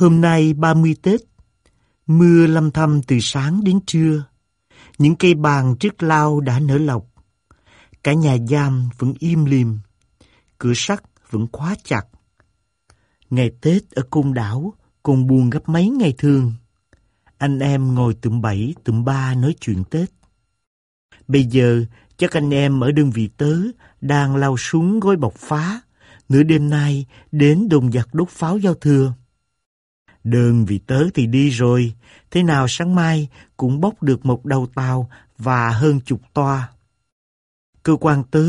Hôm nay 30 Tết, mưa lâm thâm từ sáng đến trưa. Những cây bàn trước lao đã nở lọc. Cả nhà giam vẫn im lìm, cửa sắt vẫn khóa chặt. Ngày Tết ở cung đảo còn buồn gấp mấy ngày thường. Anh em ngồi tụm bảy, tụm ba nói chuyện Tết. Bây giờ, chắc anh em ở đơn vị tớ đang lao súng gói bọc phá. Nửa đêm nay đến đồn giặc đốt pháo giao thừa. Đơn vị tớ thì đi rồi, thế nào sáng mai cũng bốc được một đầu tàu và hơn chục toa. Cơ quan tớ,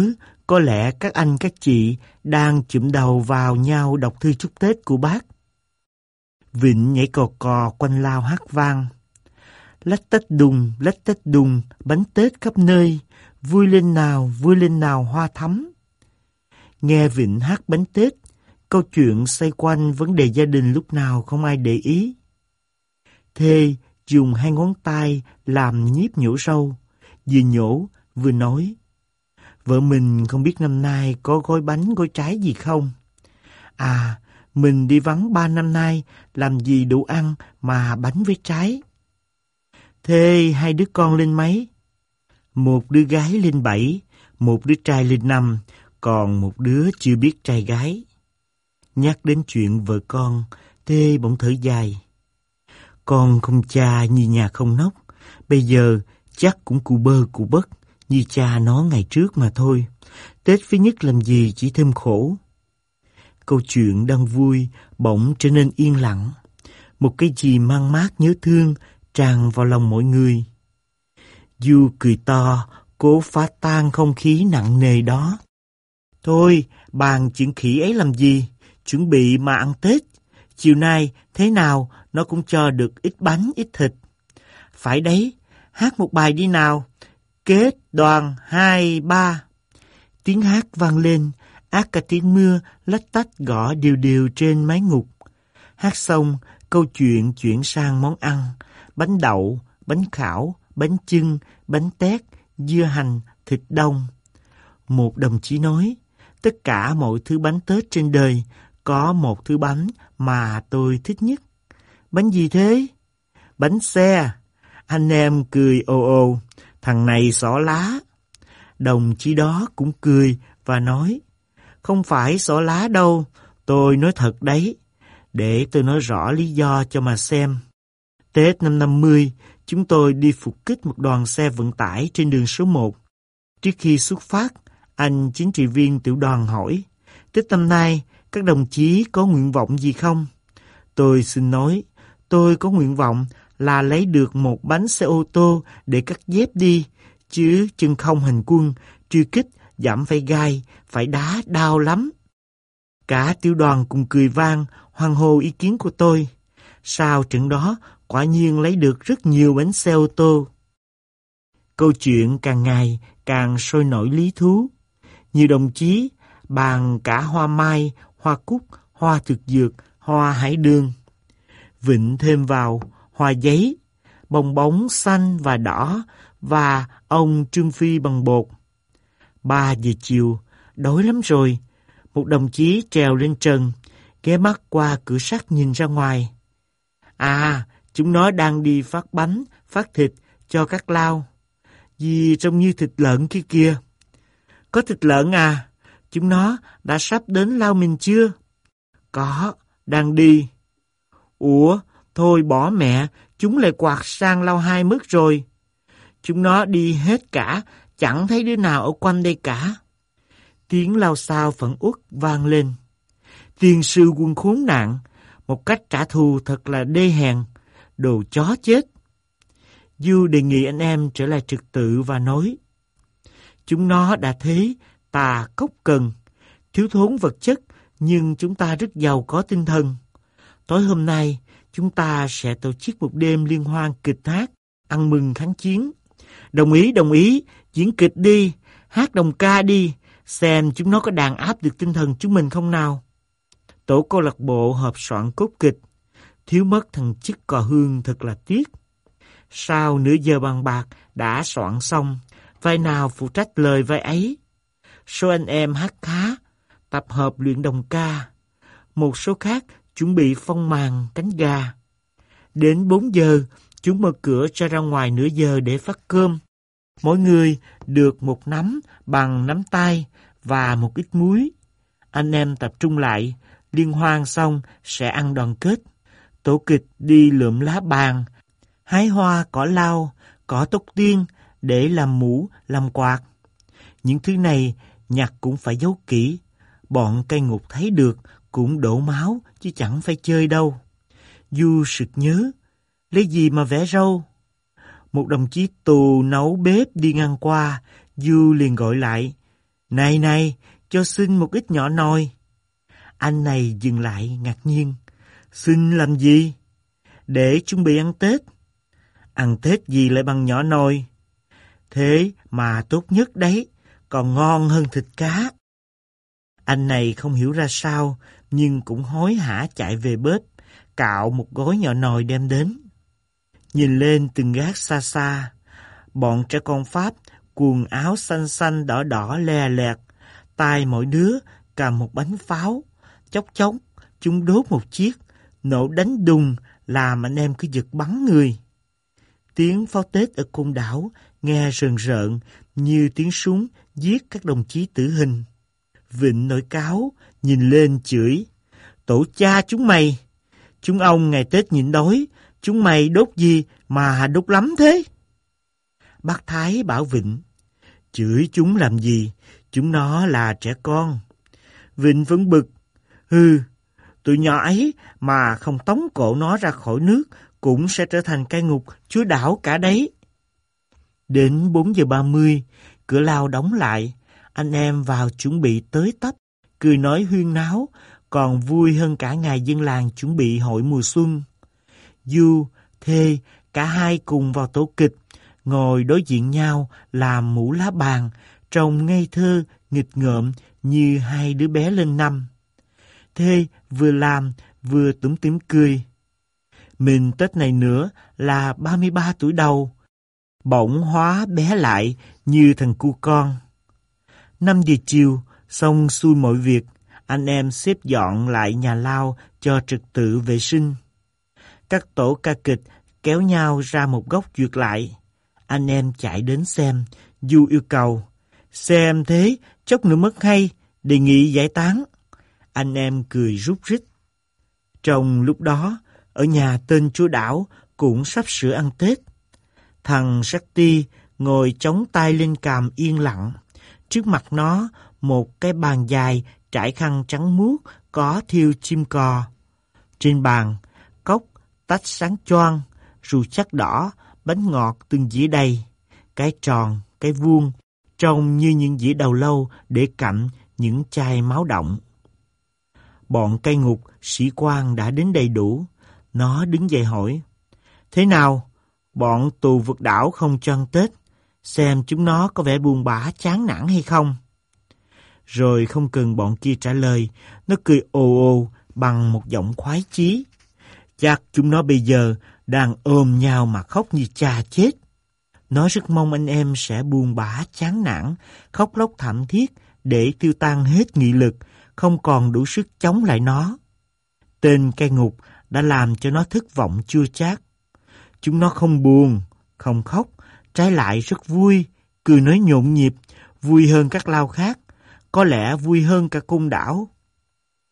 có lẽ các anh các chị đang chụm đầu vào nhau đọc thư chúc Tết của bác. Vịnh nhảy cò cò quanh lao hát vang. Lách tết đùng, lách tết đùng, bánh Tết khắp nơi, vui lên nào, vui lên nào hoa thắm. Nghe Vịnh hát bánh Tết, câu chuyện xoay quanh vấn đề gia đình lúc nào không ai để ý. Thê dùng hai ngón tay làm nhíp nhổ râu, vừa nhổ vừa nói. Vợ mình không biết năm nay có gói bánh gói trái gì không? À, mình đi vắng ba năm nay, làm gì đủ ăn mà bánh với trái. Thê hai đứa con lên mấy? Một đứa gái lên bảy, một đứa trai lên năm, còn một đứa chưa biết trai gái. Nhắc đến chuyện vợ con, thê bỗng thở dài. Con không cha như nhà không nóc, bây giờ chắc cũng cụ bơ cụ bất như cha nó ngày trước mà thôi. Tết phía nhất làm gì chỉ thêm khổ. Câu chuyện đang vui, bỗng trở nên yên lặng. Một cái gì mang mát nhớ thương tràn vào lòng mỗi người. Du cười to, cố phá tan không khí nặng nề đó. Thôi, bàn chuyện khỉ ấy làm gì? Chuẩn bị mà ăn Tết. Chiều nay, thế nào, nó cũng cho được ít bánh, ít thịt. Phải đấy, hát một bài đi nào. Kết đoàn hai ba. Tiếng hát vang lên, ác cả tiếng mưa lách tách gõ đều đều trên mái ngục. Hát xong, câu chuyện chuyển sang món ăn, bánh đậu, bánh khảo, bánh chưng, bánh tét, dưa hành, thịt đông. Một đồng chí nói, tất cả mọi thứ bánh Tết trên đời có một thứ bánh mà tôi thích nhất. Bánh gì thế? Bánh xe. Anh em cười ồ ồ, thằng này xỏ lá. Đồng chí đó cũng cười và nói, không phải xỏ lá đâu, tôi nói thật đấy. Để tôi nói rõ lý do cho mà xem. Tết năm 50, chúng tôi đi phục kích một đoàn xe vận tải trên đường số 1. Trước khi xuất phát, anh chính trị viên tiểu đoàn hỏi, Tết năm nay, các đồng chí có nguyện vọng gì không? Tôi xin nói, tôi có nguyện vọng là lấy được một bánh xe ô tô để cắt dép đi, chứ chân không hành quân, truy kích, giảm phải gai, phải đá đau lắm. Cả tiểu đoàn cùng cười vang, hoan hô ý kiến của tôi. Sau trận đó, quả nhiên lấy được rất nhiều bánh xe ô tô. Câu chuyện càng ngày càng sôi nổi lý thú. Nhiều đồng chí bàn cả hoa mai, hoa cúc, hoa thực dược, hoa hải đường. Vịnh thêm vào hoa giấy, bong bóng xanh và đỏ và ông Trương Phi bằng bột. Ba giờ chiều, đói lắm rồi. Một đồng chí trèo lên trần, ghé mắt qua cửa sắt nhìn ra ngoài. À, chúng nó đang đi phát bánh, phát thịt cho các lao. Vì trông như thịt lợn kia kìa. Có thịt lợn à? Chúng nó đã sắp đến lao mình chưa? Có, đang đi. Ủa, thôi bỏ mẹ, chúng lại quạt sang lao hai mất rồi. Chúng nó đi hết cả, chẳng thấy đứa nào ở quanh đây cả. Tiếng lao sao phẫn uất vang lên. Tiên sư quân khốn nạn, một cách trả thù thật là đê hèn, đồ chó chết. Du đề nghị anh em trở lại trực tự và nói, chúng nó đã thế, ta cốc cần, thiếu thốn vật chất, nhưng chúng ta rất giàu có tinh thần. Tối hôm nay, chúng ta sẽ tổ chức một đêm liên hoan kịch hát, ăn mừng kháng chiến. Đồng ý, đồng ý, diễn kịch đi, hát đồng ca đi, xem chúng nó có đàn áp được tinh thần chúng mình không nào. Tổ câu lạc bộ hợp soạn cốt kịch, thiếu mất thằng chức cò hương thật là tiếc. Sau nửa giờ bằng bạc đã soạn xong, vai nào phụ trách lời vai ấy. Số anh em hát khá, tập hợp luyện đồng ca. Một số khác chuẩn bị phong màn cánh gà. Đến 4 giờ, chúng mở cửa cho ra ngoài nửa giờ để phát cơm. Mỗi người được một nắm bằng nắm tay và một ít muối. Anh em tập trung lại, liên hoan xong sẽ ăn đoàn kết. Tổ kịch đi lượm lá bàn, hái hoa cỏ lau, cỏ tóc tiên để làm mũ, làm quạt. Những thứ này nhặt cũng phải giấu kỹ. Bọn cây ngục thấy được cũng đổ máu chứ chẳng phải chơi đâu. Du sực nhớ, lấy gì mà vẽ râu? Một đồng chí tù nấu bếp đi ngang qua, Du liền gọi lại. Này này, cho xin một ít nhỏ nồi. Anh này dừng lại ngạc nhiên. Xin làm gì? Để chuẩn bị ăn Tết. Ăn Tết gì lại bằng nhỏ nồi? Thế mà tốt nhất đấy, còn ngon hơn thịt cá. Anh này không hiểu ra sao, nhưng cũng hối hả chạy về bếp, cạo một gói nhỏ nồi đem đến. Nhìn lên từng gác xa xa, bọn trẻ con Pháp quần áo xanh xanh đỏ đỏ le lẹt, tay mỗi đứa cầm một bánh pháo, chốc chốc chúng đốt một chiếc, nổ đánh đùng làm anh em cứ giật bắn người. Tiếng pháo Tết ở côn đảo nghe rờn rợn như tiếng súng giết các đồng chí tử hình. Vịnh nổi cáo, nhìn lên chửi. Tổ cha chúng mày! Chúng ông ngày Tết nhịn đói, chúng mày đốt gì mà đốt lắm thế? Bác Thái bảo Vịnh, chửi chúng làm gì, chúng nó là trẻ con. Vịnh vẫn bực, hừ, tụi nhỏ ấy mà không tống cổ nó ra khỏi nước cũng sẽ trở thành cai ngục chúa đảo cả đấy. Đến 4 giờ 30, cửa lao đóng lại, anh em vào chuẩn bị tới tấp, cười nói huyên náo, còn vui hơn cả ngày dân làng chuẩn bị hội mùa xuân. Du, Thê, cả hai cùng vào tổ kịch, ngồi đối diện nhau làm mũ lá bàn, trông ngây thơ, nghịch ngợm như hai đứa bé lên năm. Thê vừa làm vừa tủm tỉm cười. Mình Tết này nữa là 33 tuổi đầu, bỗng hóa bé lại như thằng cu con. năm giờ chiều, xong xuôi mọi việc, anh em xếp dọn lại nhà lao cho trật tự vệ sinh. Các tổ ca kịch kéo nhau ra một góc duyệt lại. Anh em chạy đến xem, Du yêu cầu. Xem thế, chốc nữa mất hay, đề nghị giải tán. Anh em cười rút rít. Trong lúc đó, ở nhà tên chúa đảo cũng sắp sửa ăn Tết. Thằng Shakti ngồi chống tay lên càm yên lặng. Trước mặt nó, một cái bàn dài trải khăn trắng muốt có thiêu chim cò. Trên bàn, cốc, tách sáng choang, rượu chắc đỏ, bánh ngọt từng dĩa đầy, cái tròn, cái vuông, trông như những dĩa đầu lâu để cạnh những chai máu động. Bọn cây ngục, sĩ quan đã đến đầy đủ. Nó đứng dậy hỏi, Thế nào? Bọn tù vượt đảo không chân Tết, xem chúng nó có vẻ buồn bã chán nản hay không. Rồi không cần bọn kia trả lời, nó cười ồ ồ bằng một giọng khoái chí. Chắc chúng nó bây giờ đang ôm nhau mà khóc như cha chết. Nó rất mong anh em sẽ buồn bã chán nản, khóc lóc thảm thiết để tiêu tan hết nghị lực, không còn đủ sức chống lại nó. Tên cai ngục đã làm cho nó thất vọng chưa chát. Chúng nó không buồn, không khóc, trái lại rất vui, cười nói nhộn nhịp, vui hơn các lao khác, có lẽ vui hơn cả cung đảo.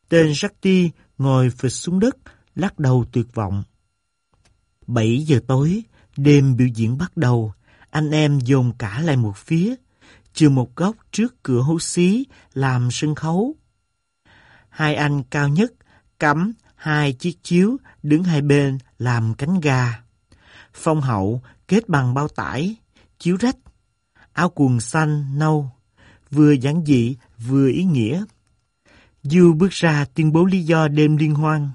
Tên Shakti ngồi phịch xuống đất, lắc đầu tuyệt vọng. 7 giờ tối, đêm biểu diễn bắt đầu, anh em dồn cả lại một phía, trừ một góc trước cửa hố xí làm sân khấu. Hai anh cao nhất cắm hai chiếc chiếu đứng hai bên làm cánh gà. Phong hậu kết bằng bao tải, chiếu rách, áo quần xanh, nâu, vừa giản dị vừa ý nghĩa. Du bước ra tuyên bố lý do đêm liên hoan.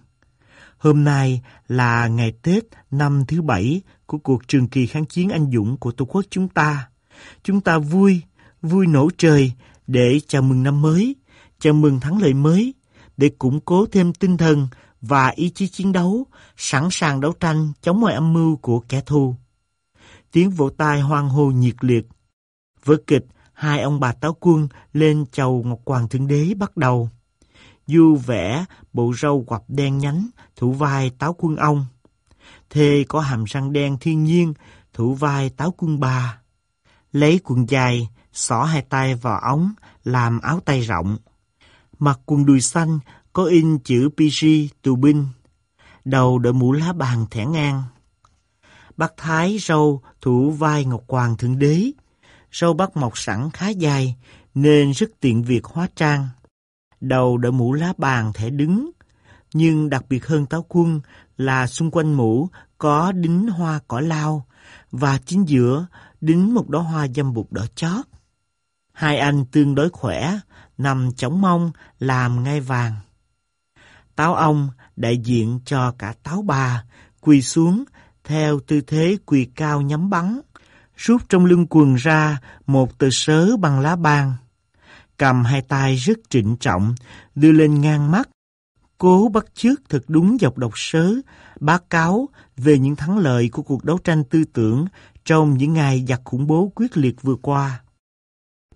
Hôm nay là ngày Tết năm thứ bảy của cuộc trường kỳ kháng chiến anh dũng của Tổ quốc chúng ta. Chúng ta vui, vui nổ trời để chào mừng năm mới, chào mừng thắng lợi mới, để củng cố thêm tinh thần và ý chí chiến đấu, sẵn sàng đấu tranh chống mọi âm mưu của kẻ thù. Tiếng vỗ tay hoan hô nhiệt liệt. Vở kịch Hai ông bà táo quân lên chầu Ngọc Hoàng Thượng Đế bắt đầu. Du vẽ bộ râu quặp đen nhánh, thủ vai táo quân ông. Thê có hàm răng đen thiên nhiên, thủ vai táo quân bà. Lấy quần dài, xỏ hai tay vào ống, làm áo tay rộng. Mặc quần đùi xanh, có in chữ PG tù binh. Đầu đội mũ lá bàn thẻ ngang. Bác Thái râu thủ vai Ngọc Hoàng Thượng Đế. Râu bắt mọc sẵn khá dài, nên rất tiện việc hóa trang. Đầu đội mũ lá bàn thẻ đứng, nhưng đặc biệt hơn táo quân là xung quanh mũ có đính hoa cỏ lao và chính giữa đính một đóa hoa dâm bụt đỏ chót. Hai anh tương đối khỏe, nằm chống mông làm ngai vàng. Táo ông đại diện cho cả táo bà, quỳ xuống theo tư thế quỳ cao nhắm bắn, rút trong lưng quần ra một tờ sớ bằng lá ban. Cầm hai tay rất trịnh trọng, đưa lên ngang mắt, cố bắt chước thật đúng dọc độc sớ, báo cáo về những thắng lợi của cuộc đấu tranh tư tưởng trong những ngày giặc khủng bố quyết liệt vừa qua.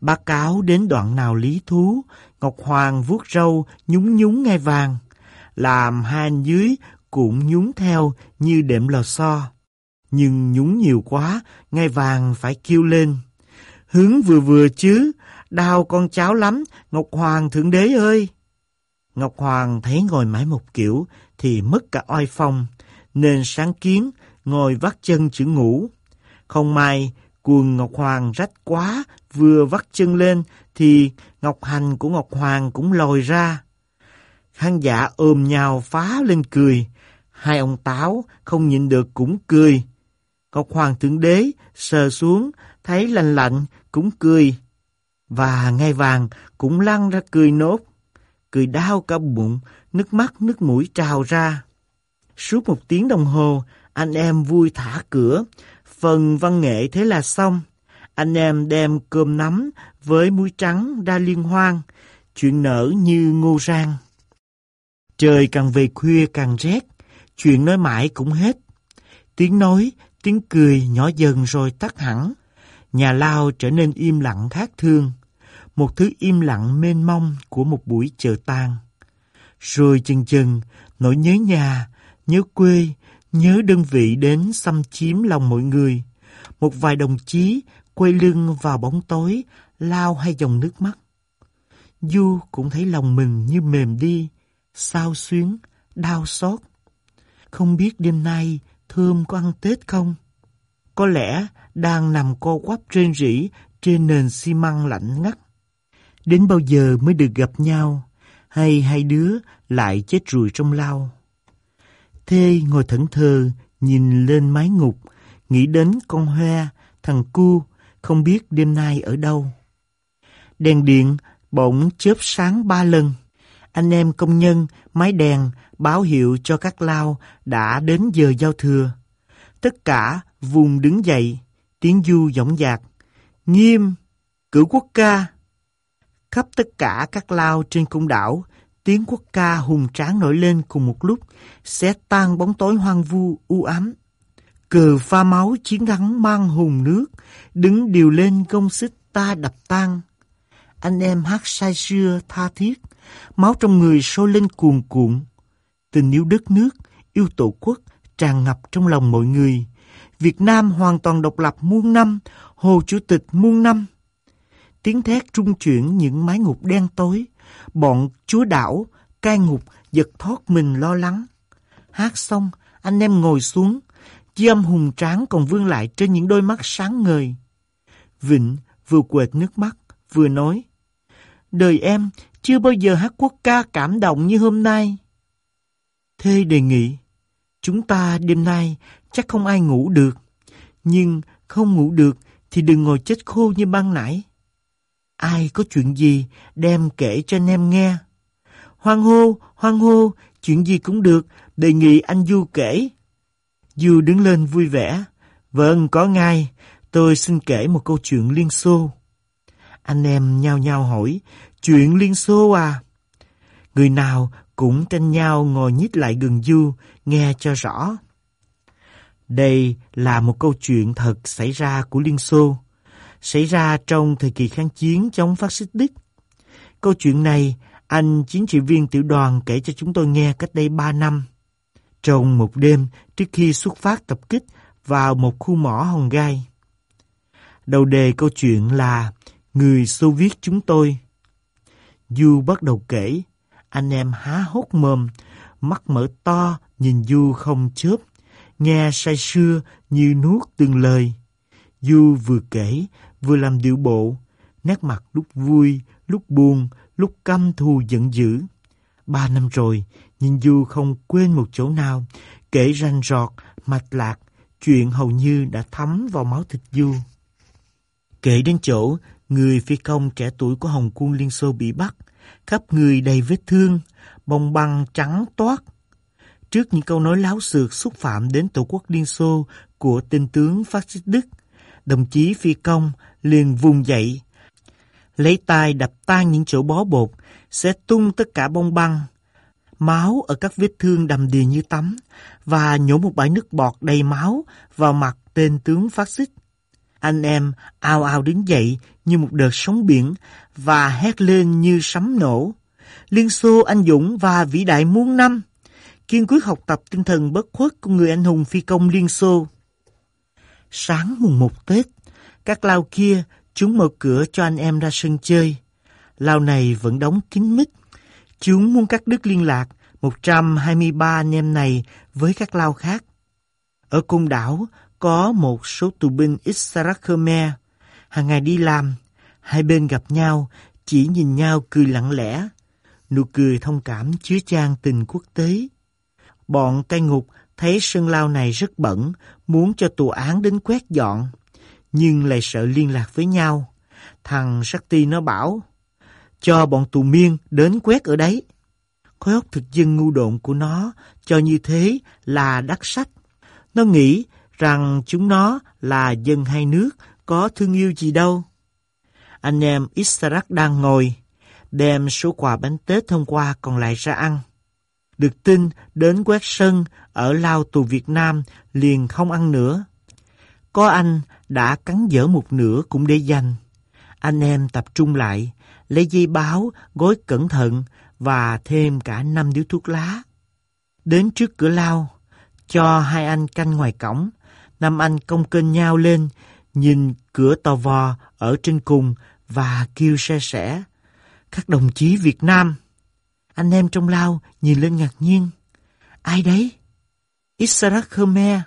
Báo cáo đến đoạn nào lý thú, Ngọc Hoàng vuốt râu nhúng nhúng ngay vàng, làm hai anh dưới cũng nhúng theo như đệm lò xo. Nhưng nhúng nhiều quá, ngay vàng phải kêu lên. Hướng vừa vừa chứ, đau con cháu lắm, Ngọc Hoàng Thượng Đế ơi! Ngọc Hoàng thấy ngồi mãi một kiểu thì mất cả oai phong, nên sáng kiến ngồi vắt chân chữ ngủ. Không may, quần Ngọc Hoàng rách quá, vừa vắt chân lên thì Ngọc Hành của Ngọc Hoàng cũng lòi ra. Khán giả ôm nhau phá lên cười, hai ông Táo không nhịn được cũng cười. Ngọc Hoàng Thượng Đế sờ xuống, thấy lạnh lạnh cũng cười. Và ngay vàng cũng lăn ra cười nốt, cười đau cả bụng, nước mắt nước mũi trào ra. Suốt một tiếng đồng hồ, anh em vui thả cửa, phần văn nghệ thế là xong. Anh em đem cơm nắm với muối trắng ra liên hoan, chuyện nở như ngô rang. Trời càng về khuya càng rét, chuyện nói mãi cũng hết. Tiếng nói, tiếng cười nhỏ dần rồi tắt hẳn. Nhà lao trở nên im lặng khác thương, một thứ im lặng mênh mông của một buổi chờ tang. Rồi chừng chừng, nỗi nhớ nhà, nhớ quê, nhớ đơn vị đến xâm chiếm lòng mọi người. Một vài đồng chí quay lưng vào bóng tối, lao hai dòng nước mắt. Du cũng thấy lòng mình như mềm đi, sao xuyến, đau xót. Không biết đêm nay Thơm có ăn Tết không? Có lẽ đang nằm co quắp trên rỉ trên nền xi măng lạnh ngắt. Đến bao giờ mới được gặp nhau, hay hai đứa lại chết rùi trong lao? Thê ngồi thẫn thờ, nhìn lên mái ngục, nghĩ đến con hoa, thằng cu, không biết đêm nay ở đâu. Đèn điện bỗng chớp sáng ba lần. Anh em công nhân, máy đèn báo hiệu cho các lao đã đến giờ giao thừa. Tất cả vùng đứng dậy, tiếng du dõng dạc. Nghiêm, cử quốc ca. Khắp tất cả các lao trên cung đảo, tiếng quốc ca hùng tráng nổi lên cùng một lúc, sẽ tan bóng tối hoang vu u ám. Cờ pha máu chiến thắng mang hùng nước, đứng điều lên công xích ta đập tan. Anh em hát say xưa tha thiết, máu trong người sôi lên cuồn cuộn. Tình yêu đất nước, yêu tổ quốc tràn ngập trong lòng mọi người. Việt Nam hoàn toàn độc lập muôn năm, Hồ Chủ tịch muôn năm. Tiếng thét trung chuyển những mái ngục đen tối, bọn chúa đảo, cai ngục giật thoát mình lo lắng. Hát xong, anh em ngồi xuống, chi âm hùng tráng còn vương lại trên những đôi mắt sáng ngời. Vịnh vừa quệt nước mắt, vừa nói, Đời em chưa bao giờ hát quốc ca cảm động như hôm nay. Thê đề nghị, chúng ta đêm nay chắc không ai ngủ được, nhưng không ngủ được thì đừng ngồi chết khô như ban nãy. Ai có chuyện gì đem kể cho anh em nghe. Hoan hô, hoan hô, chuyện gì cũng được, đề nghị anh Du kể. Du đứng lên vui vẻ. Vâng, có ngay, tôi xin kể một câu chuyện Liên Xô. Anh em nhao nhao hỏi, chuyện Liên Xô à? Người nào cũng tranh nhau ngồi nhích lại gần Du, nghe cho rõ. Đây là một câu chuyện thật xảy ra của Liên Xô, xảy ra trong thời kỳ kháng chiến chống phát xít Đức. Câu chuyện này Anh chiến trị viên tiểu đoàn kể cho chúng tôi nghe cách đây ba năm. Trong một đêm trước khi xuất phát tập kích vào một khu mỏ hòn gai. Đầu đề câu chuyện là Người Xô viết chúng tôi. Du bắt đầu kể, anh em há hốt mồm, mắt mở to nhìn Du không chớp, nghe say sưa như nuốt từng lời. Du vừa kể, vừa làm điệu bộ, nét mặt lúc vui, lúc buồn, lúc căm thù giận dữ. Ba năm rồi, nhưng Du không quên một chỗ nào, kể ranh rọt, mạch lạc, chuyện hầu như đã thấm vào máu thịt Du. Kể đến chỗ, người phi công trẻ tuổi của Hồng quân Liên Xô bị bắt, khắp người đầy vết thương, bông băng trắng toát. Trước những câu nói láo xược xúc phạm đến Tổ quốc Liên Xô của tên tướng phát xít Đức, đồng chí phi công liền vùng dậy, lấy tay đập tan những chỗ bó bột, sẽ tung tất cả bông băng, máu ở các vết thương đầm đìa như tắm và nhổ một bãi nước bọt đầy máu vào mặt tên tướng phát xít. Anh em ao ao đứng dậy như một đợt sóng biển và hét lên như sấm nổ. Liên Xô anh dũng và vĩ đại muôn năm, kiên quyết học tập tinh thần bất khuất của người anh hùng phi công Liên Xô. Sáng mùng một Tết, các lao kia chúng mở cửa cho anh em ra sân chơi. Lao này vẫn đóng kín mít. Chúng muốn cắt đứt liên lạc 123 anh em này với các lao khác. Ở cung đảo có một số tù binh Israel Khmer. Hàng ngày đi làm, hai bên gặp nhau, chỉ nhìn nhau cười lặng lẽ. Nụ cười thông cảm chứa chan tình quốc tế. Bọn cai ngục thấy sân lao này rất bẩn, muốn cho tù án đến quét dọn, nhưng lại sợ liên lạc với nhau. Thằng Sakti nó bảo, cho bọn tù miên đến quét ở đấy. Khối óc thực dân ngu độn của nó cho như thế là đắc sách. Nó nghĩ rằng chúng nó là dân hai nước, có thương yêu gì đâu. Anh em Israel đang ngồi, đem số quà bánh Tết hôm qua còn lại ra ăn. Được tin đến quét sân ở Lao tù Việt Nam liền không ăn nữa. Có anh đã cắn dở một nửa cũng để dành. Anh em tập trung lại, lấy dây báo, gói cẩn thận và thêm cả năm điếu thuốc lá. Đến trước cửa lao, cho hai anh canh ngoài cổng, năm anh công kênh nhau lên, nhìn cửa tàu vò ở trên cùng và kêu xe sẻ. Các đồng chí Việt Nam. Anh em trong lao nhìn lên ngạc nhiên. Ai đấy? Israel Khmer.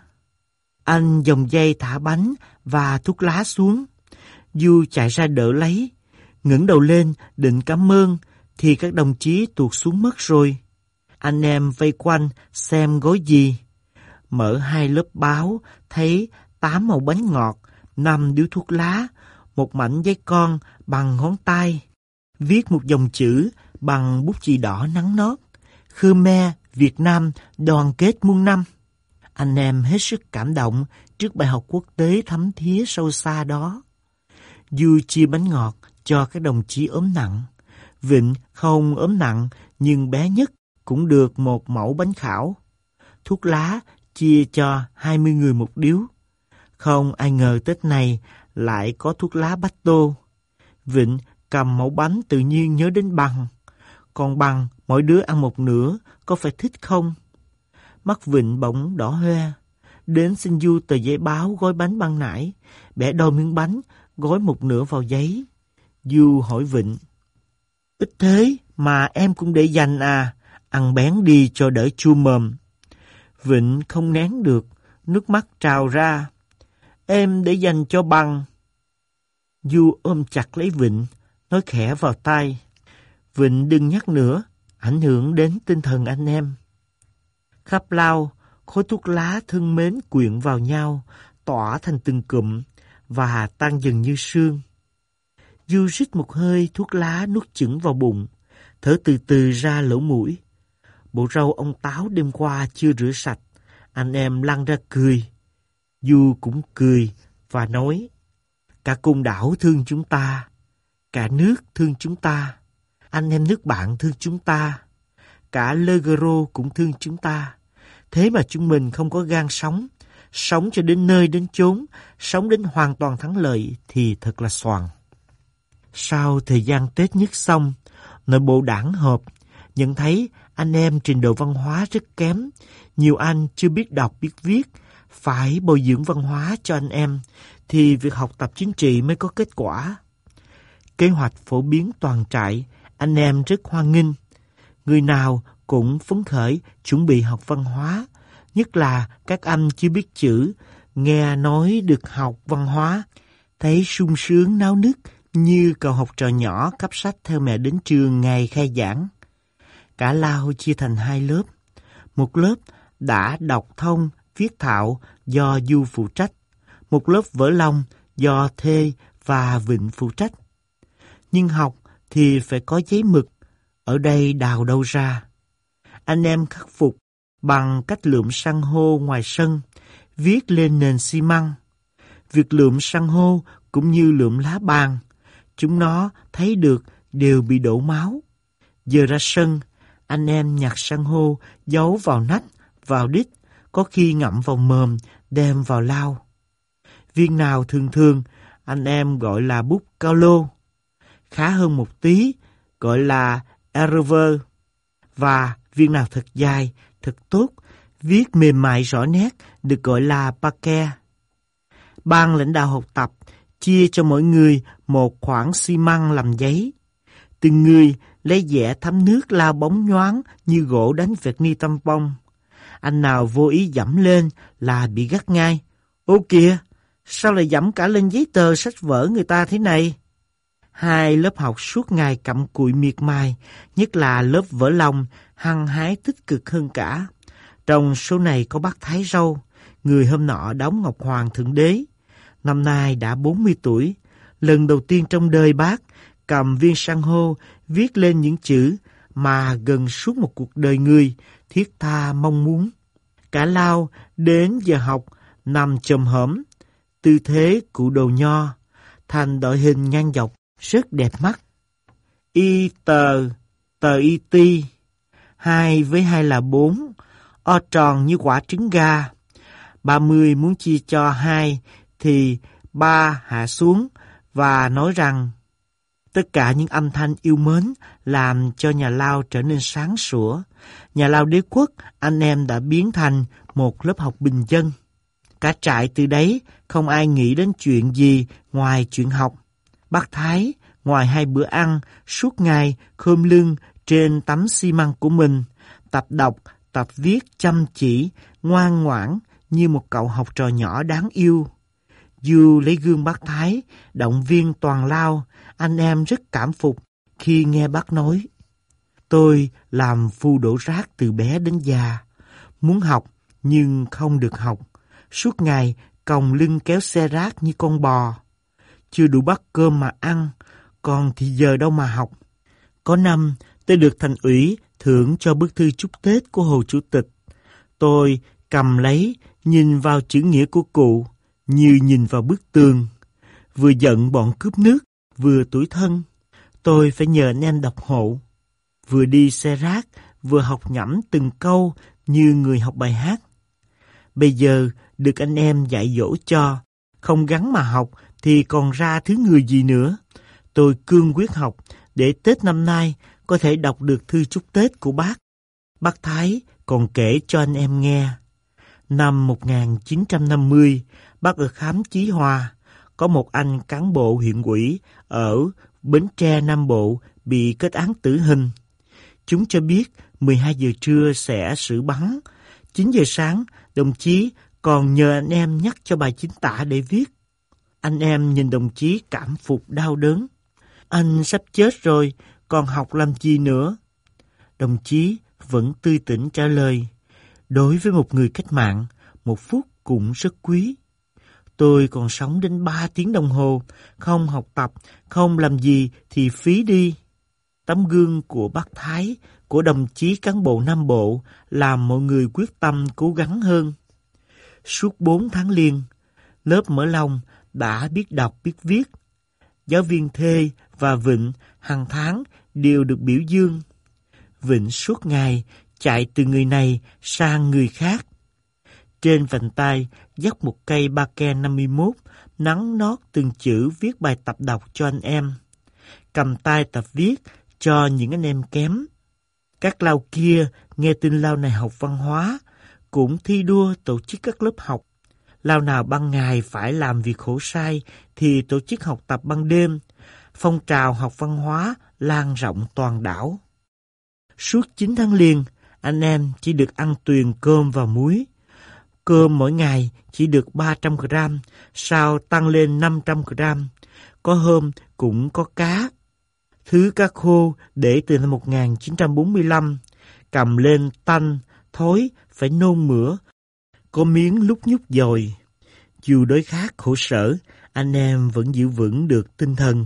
Anh dòng dây thả bánh và thuốc lá xuống. Du chạy ra đỡ lấy. ngẩng đầu lên định cảm ơn thì các đồng chí tuột xuống mất rồi. Anh em vây quanh xem gói gì. Mở hai lớp báo thấy tám màu bánh ngọt, năm điếu thuốc lá, một mảnh giấy con bằng ngón tay. Viết một dòng chữ bằng bút chì đỏ nắng nót. Khmer, Việt Nam đoàn kết muôn năm. Anh em hết sức cảm động trước bài học quốc tế thấm thía sâu xa đó. Du chia bánh ngọt cho các đồng chí ốm nặng. Vịnh không ốm nặng nhưng bé nhất cũng được một mẫu bánh khảo. Thuốc lá chia cho 20 người một điếu. Không ai ngờ Tết này lại có thuốc lá bách tô. Vịnh cầm mẫu bánh tự nhiên nhớ đến bằng. Còn bằng, mỗi đứa ăn một nửa, có phải thích không? Mắt Vịnh bỗng đỏ hoe. Đến xin Du tờ giấy báo gói bánh băng nải, bẻ đôi miếng bánh, gói một nửa vào giấy. Du hỏi Vịnh. Ít thế mà em cũng để dành à, ăn bén đi cho đỡ chua mồm. Vịnh không nén được, nước mắt trào ra. Em để dành cho bằng. Du ôm chặt lấy Vịnh, nói khẽ vào tai. Vịnh đừng nhắc nữa, ảnh hưởng đến tinh thần anh em. Khắp lao, khối thuốc lá thân mến quyện vào nhau, tỏa thành từng cụm và tan dần như sương. Du rít một hơi thuốc lá nuốt chửng vào bụng, thở từ từ ra lỗ mũi. Bộ rau ông táo đêm qua chưa rửa sạch, anh em lăn ra cười. Du cũng cười và nói, cả cung đảo thương chúng ta, cả nước thương chúng ta, anh em nước bạn thương chúng ta, cả Legero cũng thương chúng ta. Thế mà chúng mình không có gan sống, sống cho đến nơi đến chốn, sống đến hoàn toàn thắng lợi thì thật là soàn. Sau thời gian Tết nhất xong, Nội bộ đảng họp, nhận thấy anh em trình độ văn hóa rất kém. Nhiều anh chưa biết đọc biết viết, phải bồi dưỡng văn hóa cho anh em, thì việc học tập chính trị mới có kết quả. Kế hoạch phổ biến toàn trại, anh em rất hoan nghênh. Người nào cũng phấn khởi chuẩn bị học văn hóa, nhất là các anh chưa biết chữ, nghe nói được học văn hóa, thấy sung sướng náo nức như cậu học trò nhỏ cấp sách theo mẹ đến trường ngày khai giảng. Cả lao chia thành hai lớp. Một lớp đã đọc thông, viết thạo do Du phụ trách. Một lớp vỡ lòng do Thê và Vịnh phụ trách. Nhưng học thì phải có giấy mực. Ở đây đào đâu ra? Anh em khắc phục bằng cách lượm san hô ngoài sân, viết lên nền xi măng. Việc lượm san hô cũng như lượm lá bàn, chúng nó thấy được đều bị đổ máu. Giờ ra sân, anh em nhặt san hô, giấu vào nách, vào đít, có khi ngậm vào mồm, đem vào lao. Viên nào thường thường, anh em gọi là bút cao lô. Khá hơn một tí, gọi là erver Và viên nào thật dài, thật tốt, viết mềm mại rõ nét, được gọi là Paquet. Ban lãnh đạo học tập chia cho mỗi người một khoảng xi măng làm giấy. Từng người lấy dẻ thấm nước lao bóng nhoáng như gỗ đánh vẹt ni tâm bông. Anh nào vô ý dẫm lên là bị gắt ngay. Ô kìa, sao lại dẫm cả lên giấy tờ sách vở người ta thế này? Hai lớp học suốt ngày cặm cụi miệt mài, nhất là lớp vỡ lòng, hăng hái tích cực hơn cả. Trong số này có bác Thái Râu, người hôm nọ đóng Ngọc Hoàng Thượng Đế. Năm nay đã 40 tuổi, lần đầu tiên trong đời bác cầm viên san hô viết lên những chữ mà gần suốt một cuộc đời người thiết tha mong muốn. Cả lao đến giờ học nằm chồm hổm, tư thế cụ đầu nho, thành đội hình ngang dọc rất đẹp mắt. Y tờ, tờ y ti, hai với hai là bốn, o tròn như quả trứng gà. ba mươi muốn chia cho hai thì ba hạ xuống và nói rằng tất cả những âm thanh yêu mến làm cho nhà lao trở nên sáng sủa. Nhà lao đế quốc anh em đã biến thành một lớp học bình dân. Cả trại từ đấy không ai nghĩ đến chuyện gì ngoài chuyện học. Bác Thái, ngoài hai bữa ăn, suốt ngày khom lưng trên tấm xi măng của mình, tập đọc, tập viết chăm chỉ, ngoan ngoãn như một cậu học trò nhỏ đáng yêu. Dù lấy gương bác Thái, động viên toàn lao, anh em rất cảm phục khi nghe bác nói. Tôi làm phu đổ rác từ bé đến già, muốn học nhưng không được học, suốt ngày còng lưng kéo xe rác như con bò. Chưa đủ bát cơm mà ăn, còn thì giờ đâu mà học. Có năm, tôi được thành ủy thưởng cho bức thư chúc Tết của Hồ Chủ tịch. Tôi cầm lấy, nhìn vào chữ nghĩa của cụ, như nhìn vào bức tường. Vừa giận bọn cướp nước, vừa tuổi thân. Tôi phải nhờ anh em đọc hộ. Vừa đi xe rác, vừa học nhẩm từng câu như người học bài hát. Bây giờ được anh em dạy dỗ cho, không gắn mà học thì còn ra thứ người gì nữa. Tôi cương quyết học để Tết năm nay có thể đọc được thư chúc Tết của bác. Bác Thái còn kể cho anh em nghe. Năm 1950, bác ở khám Chí Hòa, có một anh cán bộ huyện ủy ở Bến Tre Nam Bộ bị kết án tử hình. Chúng cho biết 12 giờ trưa sẽ xử bắn. 9 giờ sáng, đồng chí còn nhờ anh em nhắc cho bài chính tả để viết. Anh em nhìn đồng chí cảm phục đau đớn. Anh sắp chết rồi, còn học làm gì nữa? Đồng chí vẫn tươi tỉnh trả lời. Đối với một người cách mạng, một phút cũng rất quý. Tôi còn sống đến ba tiếng đồng hồ, không học tập, không làm gì thì phí đi. Tấm gương của bác Thái, của đồng chí cán bộ Nam Bộ làm mọi người quyết tâm cố gắng hơn. Suốt bốn tháng liên, lớp mở lòng đã biết đọc biết viết. Giáo viên Thê và Vịnh hàng tháng đều được biểu dương. Vịnh suốt ngày chạy từ người này sang người khác. Trên vành tay dắt một cây ba ke 51, nắng nót từng chữ viết bài tập đọc cho anh em. Cầm tay tập viết, cho những anh em kém. Các lao kia nghe tin lao này học văn hóa, cũng thi đua tổ chức các lớp học. Lao nào ban ngày phải làm việc khổ sai thì tổ chức học tập ban đêm. Phong trào học văn hóa lan rộng toàn đảo. Suốt 9 tháng liền, anh em chỉ được ăn tuyền cơm và muối. Cơm mỗi ngày chỉ được 300 gram, sau tăng lên 500 gram. Có hôm cũng có cá. Thứ cá khô để từ năm 1945, cầm lên tanh, thối, phải nôn mửa. Có miếng lúc nhúc dồi. Dù đối khác khổ sở, anh em vẫn giữ vững được tinh thần.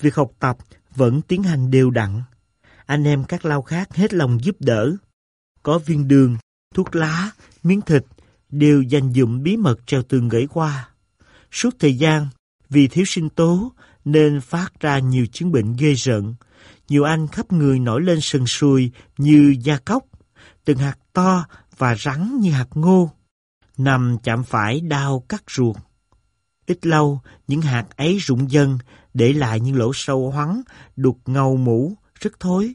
Việc học tập vẫn tiến hành đều đặn. Anh em các lao khác hết lòng giúp đỡ. Có viên đường, thuốc lá, miếng thịt đều dành dụm bí mật treo tường gửi qua. Suốt thời gian, vì thiếu sinh tố nên phát ra nhiều chứng bệnh ghê rợn. Nhiều anh khắp người nổi lên sần sùi như da cốc, từng hạt to và rắn như hạt ngô. Nằm chạm phải đau cắt ruột. Ít lâu, những hạt ấy rụng dần, để lại những lỗ sâu hoắn, đục ngầu mũ, rất thối.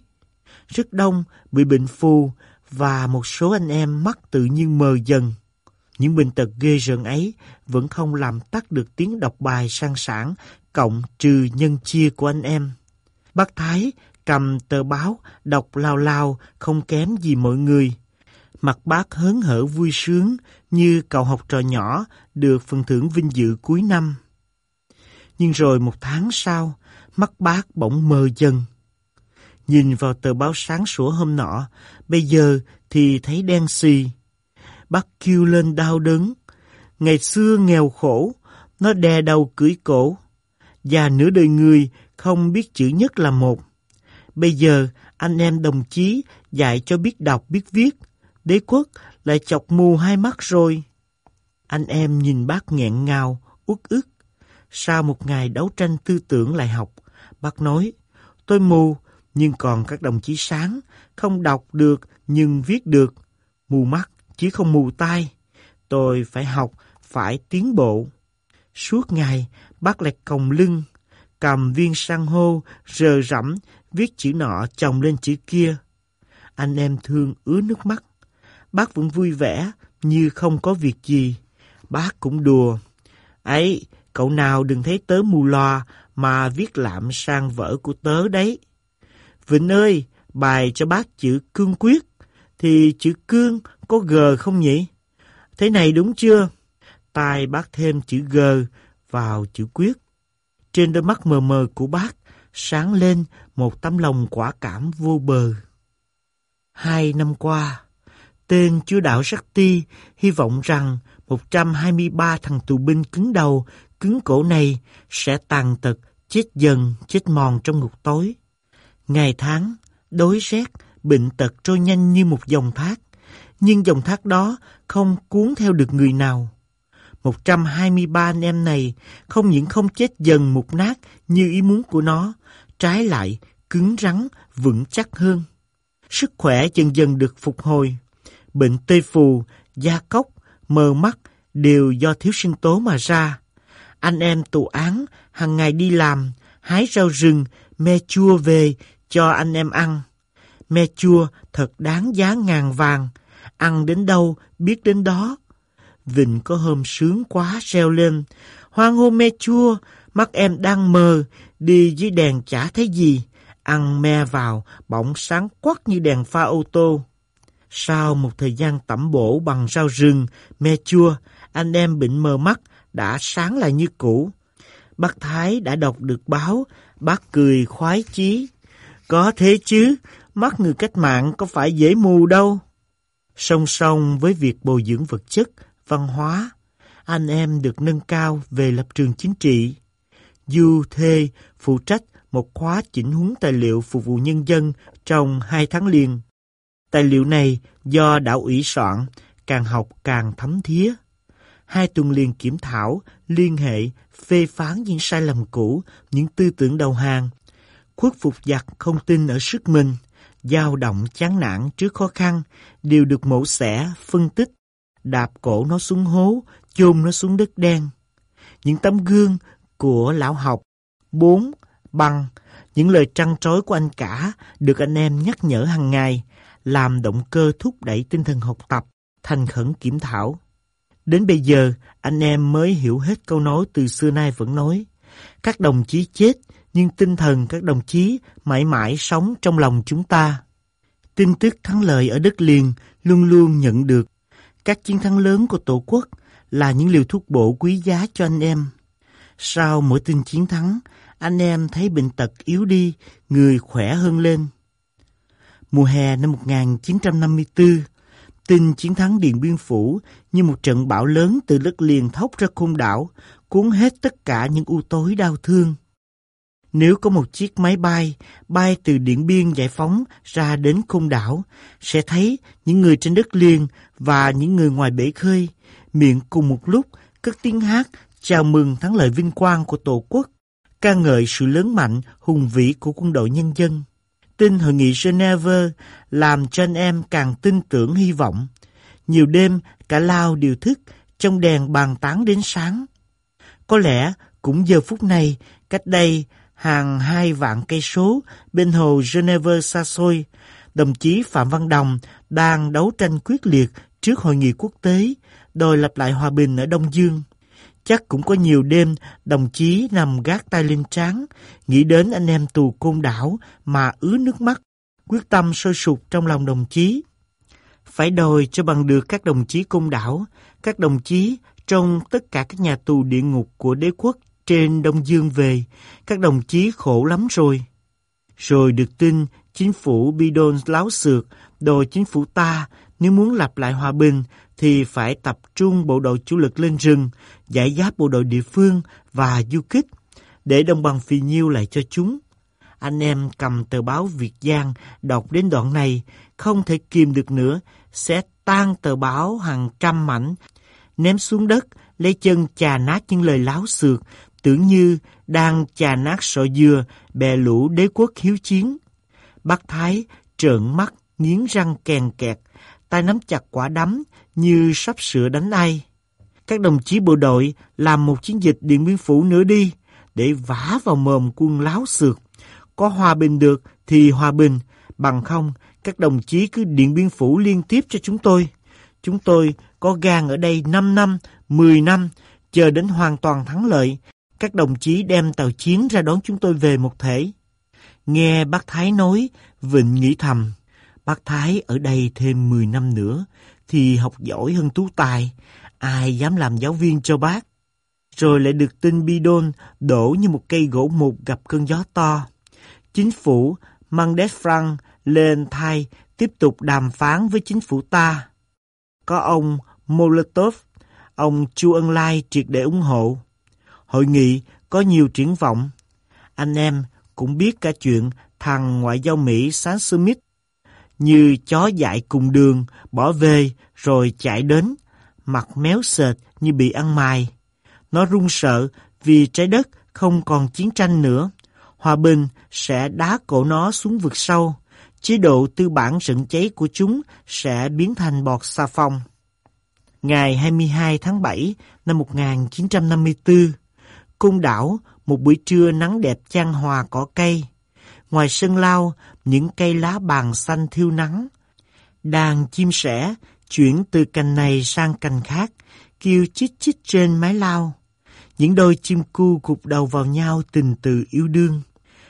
Rất đông, bị bệnh phù, và một số anh em mắt tự nhiên mờ dần. Những bệnh tật ghê rợn ấy vẫn không làm tắt được tiếng đọc bài sang sản cộng trừ nhân chia của anh em. Bác Thái cầm tờ báo đọc lao lao không kém gì mọi người. Mặt bác hớn hở vui sướng như cậu học trò nhỏ được phần thưởng vinh dự cuối năm. Nhưng rồi một tháng sau, mắt bác bỗng mờ dần. Nhìn vào tờ báo sáng sủa hôm nọ, bây giờ thì thấy đen xì. Bác kêu lên đau đớn. Ngày xưa nghèo khổ, nó đè đầu cưỡi cổ. Và nửa đời người không biết chữ nhất là một. Bây giờ anh em đồng chí dạy cho biết đọc biết viết. Đế quốc lại chọc mù hai mắt rồi. Anh em nhìn bác nghẹn ngào, uất ức. Sau một ngày đấu tranh tư tưởng lại học, bác nói, tôi mù, nhưng còn các đồng chí sáng, không đọc được nhưng viết được. Mù mắt chứ không mù tai. Tôi phải học, phải tiến bộ. Suốt ngày, bác lại còng lưng, cầm viên san hô, rờ rẫm, viết chữ nọ chồng lên chữ kia. Anh em thương ứa nước mắt. Bác vẫn vui vẻ, như không có việc gì. Bác cũng đùa. Ấy, cậu nào đừng thấy tớ mù loà mà viết lạm sang vở của tớ đấy. Vịnh ơi, bài cho bác chữ cương quyết, thì chữ cương có G không nhỉ? Thế này đúng chưa? Tai bác thêm chữ G vào chữ quyết. Trên đôi mắt mờ mờ của bác sáng lên một tấm lòng quả cảm vô bờ. Hai năm qua, tên chúa đạo Ti hy vọng rằng 123 thằng tù binh cứng đầu, cứng cổ này sẽ tàn tật, chết dần, chết mòn trong ngục tối. Ngày tháng, đối rét, bệnh tật trôi nhanh như một dòng thác, nhưng dòng thác đó không cuốn theo được người nào. 123 anh em này không những không chết dần mục nát như ý muốn của nó, trái lại cứng rắn, vững chắc hơn. Sức khỏe dần dần được phục hồi. Bệnh tê phù, da cốc, mờ mắt đều do thiếu sinh tố mà ra. Anh em tù án hàng ngày đi làm, hái rau rừng, me chua về cho anh em ăn. Me chua thật đáng giá ngàn vàng, ăn đến đâu biết đến đó. Vịnh có hôm sướng quá reo lên, hoang hô me chua, mắt em đang mờ, đi dưới đèn chả thấy gì. Ăn me vào, bỗng sáng quắc như đèn pha ô tô. Sau một thời gian tẩm bổ bằng rau rừng, me chua, anh em bệnh mờ mắt đã sáng lại như cũ. Bác Thái đã đọc được báo, bác cười khoái chí. Có thế chứ, mắt người cách mạng có phải dễ mù đâu. Song song với việc bồi dưỡng vật chất, văn hóa, anh em được nâng cao về lập trường chính trị. Du Thê phụ trách một khóa chỉnh huấn tài liệu phục vụ nhân dân trong hai tháng liền. Tài liệu này do đạo ủy soạn, càng học càng thấm thía. Hai tuần liền kiểm thảo, liên hệ, phê phán những sai lầm cũ, những tư tưởng đầu hàng, khuất phục giặc không tin ở sức mình, dao động chán nản trước khó khăn, đều được mổ xẻ, phân tích, đạp cổ nó xuống hố, chôn nó xuống đất đen. Những tấm gương của lão học, bốn, bằng, Những lời trăn trối của anh cả được anh em nhắc nhở hàng ngày, làm động cơ thúc đẩy tinh thần học tập, thành khẩn kiểm thảo. Đến bây giờ, anh em mới hiểu hết câu nói từ xưa nay vẫn nói. Các đồng chí chết, nhưng tinh thần các đồng chí mãi mãi sống trong lòng chúng ta. Tin tức thắng lợi ở đất liền luôn luôn nhận được. Các chiến thắng lớn của Tổ quốc là những liều thuốc bổ quý giá cho anh em. Sau mỗi tin chiến thắng, anh em thấy bệnh tật yếu đi, người khỏe hơn lên. Mùa hè năm 1954, tin chiến thắng Điện Biên Phủ như một trận bão lớn từ đất liền thốc ra côn đảo, cuốn hết tất cả những u tối đau thương. Nếu có một chiếc máy bay bay từ Điện Biên giải phóng ra đến côn đảo, sẽ thấy những người trên đất liền và những người ngoài bể khơi miệng cùng một lúc cất tiếng hát chào mừng thắng lợi vinh quang của Tổ quốc, ca ngợi sự lớn mạnh, hùng vĩ của quân đội nhân dân. Tin hội nghị Geneva làm cho anh em càng tin tưởng hy vọng. Nhiều đêm cả lao điều thức trong đèn bàn tán đến sáng. Có lẽ cũng giờ phút này, cách đây hàng hai vạn cây số bên hồ Geneva xa xôi, đồng chí Phạm Văn Đồng đang đấu tranh quyết liệt trước hội nghị quốc tế đòi lập lại hòa bình ở Đông Dương. Chắc cũng có nhiều đêm đồng chí nằm gác tay lên trán, nghĩ đến anh em tù côn đảo mà ứa nước mắt, quyết tâm sôi sục trong lòng đồng chí. Phải đòi cho bằng được các đồng chí côn đảo, các đồng chí trong tất cả các nhà tù địa ngục của đế quốc trên Đông Dương về, các đồng chí khổ lắm rồi. Rồi được tin chính phủ Bidon láo xược, đòi chính phủ ta nếu muốn lập lại hòa bình thì phải tập trung bộ đội chủ lực lên rừng, giải giáp bộ đội địa phương và du kích để đồng bằng phì nhiêu lại cho chúng. Anh em cầm tờ báo Việt Giang đọc đến đoạn này không thể kìm được nữa, sẽ tan tờ báo hàng trăm mảnh, ném xuống đất, lấy chân chà nát những lời láo xược, tưởng như đang chà nát sọ dừa bè lũ đế quốc hiếu chiến. Bác Thái trợn mắt, nghiến răng kèn kẹt, tay nắm chặt quả đấm như sắp sửa đánh ai. Các đồng chí bộ đội làm một chiến dịch Điện Biên Phủ nữa đi, để vả vào mồm quân láo xược. Có hòa bình được thì hòa bình, bằng không các đồng chí cứ Điện Biên Phủ liên tiếp cho chúng tôi. Chúng tôi có gan ở đây 5 năm, 10 năm, chờ đến hoàn toàn thắng lợi. Các đồng chí đem tàu chiến ra đón chúng tôi về một thể. Nghe bác Thái nói, Vịnh nghĩ thầm. Bác Thái ở đây thêm 10 năm nữa thì học giỏi hơn Tú Tài. Ai dám làm giáo viên cho bác? Rồi lại được tin Bidon đổ như một cây gỗ mục gặp cơn gió to. Chính phủ Mendes Frank lên thay tiếp tục đàm phán với chính phủ ta. Có ông Molotov, ông Chu Ân Lai triệt để ủng hộ. Hội nghị có nhiều triển vọng. Anh em cũng biết cả chuyện thằng ngoại giao Mỹ Sáng Smith như chó dại cùng đường, bỏ về rồi chạy đến, mặt méo sệt như bị ăn mài. Nó run sợ vì trái đất không còn chiến tranh nữa. Hòa bình sẽ đá cổ nó xuống vực sâu. Chế độ tư bản rận cháy của chúng sẽ biến thành bọt xà phòng. Ngày 22 tháng 7 năm 1954, cung đảo, một buổi trưa nắng đẹp chan hòa cỏ cây. Ngoài sân lao, những cây lá bàn xanh thiêu nắng. Đàn chim sẻ chuyển từ cành này sang cành khác, kêu chít chít trên mái lao. Những đôi chim cu cụp đầu vào nhau tình từ yêu đương.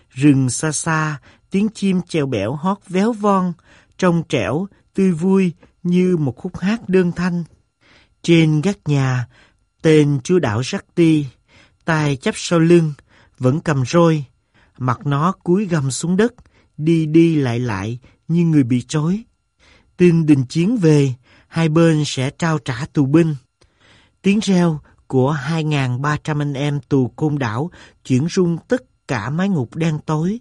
Rừng xa xa, tiếng chim chèo bẻo hót véo von, trong trẻo, tươi vui như một khúc hát đơn thanh. Trên gác nhà, tên chúa đảo Ti, tay chắp sau lưng, vẫn cầm roi, mặt nó cúi gầm xuống đất, đi đi lại lại như người bị trói. Tin đình chiến về, hai bên sẽ trao trả tù binh. Tiếng reo của 2.300 anh em tù côn đảo chuyển rung tất cả mái ngục đen tối.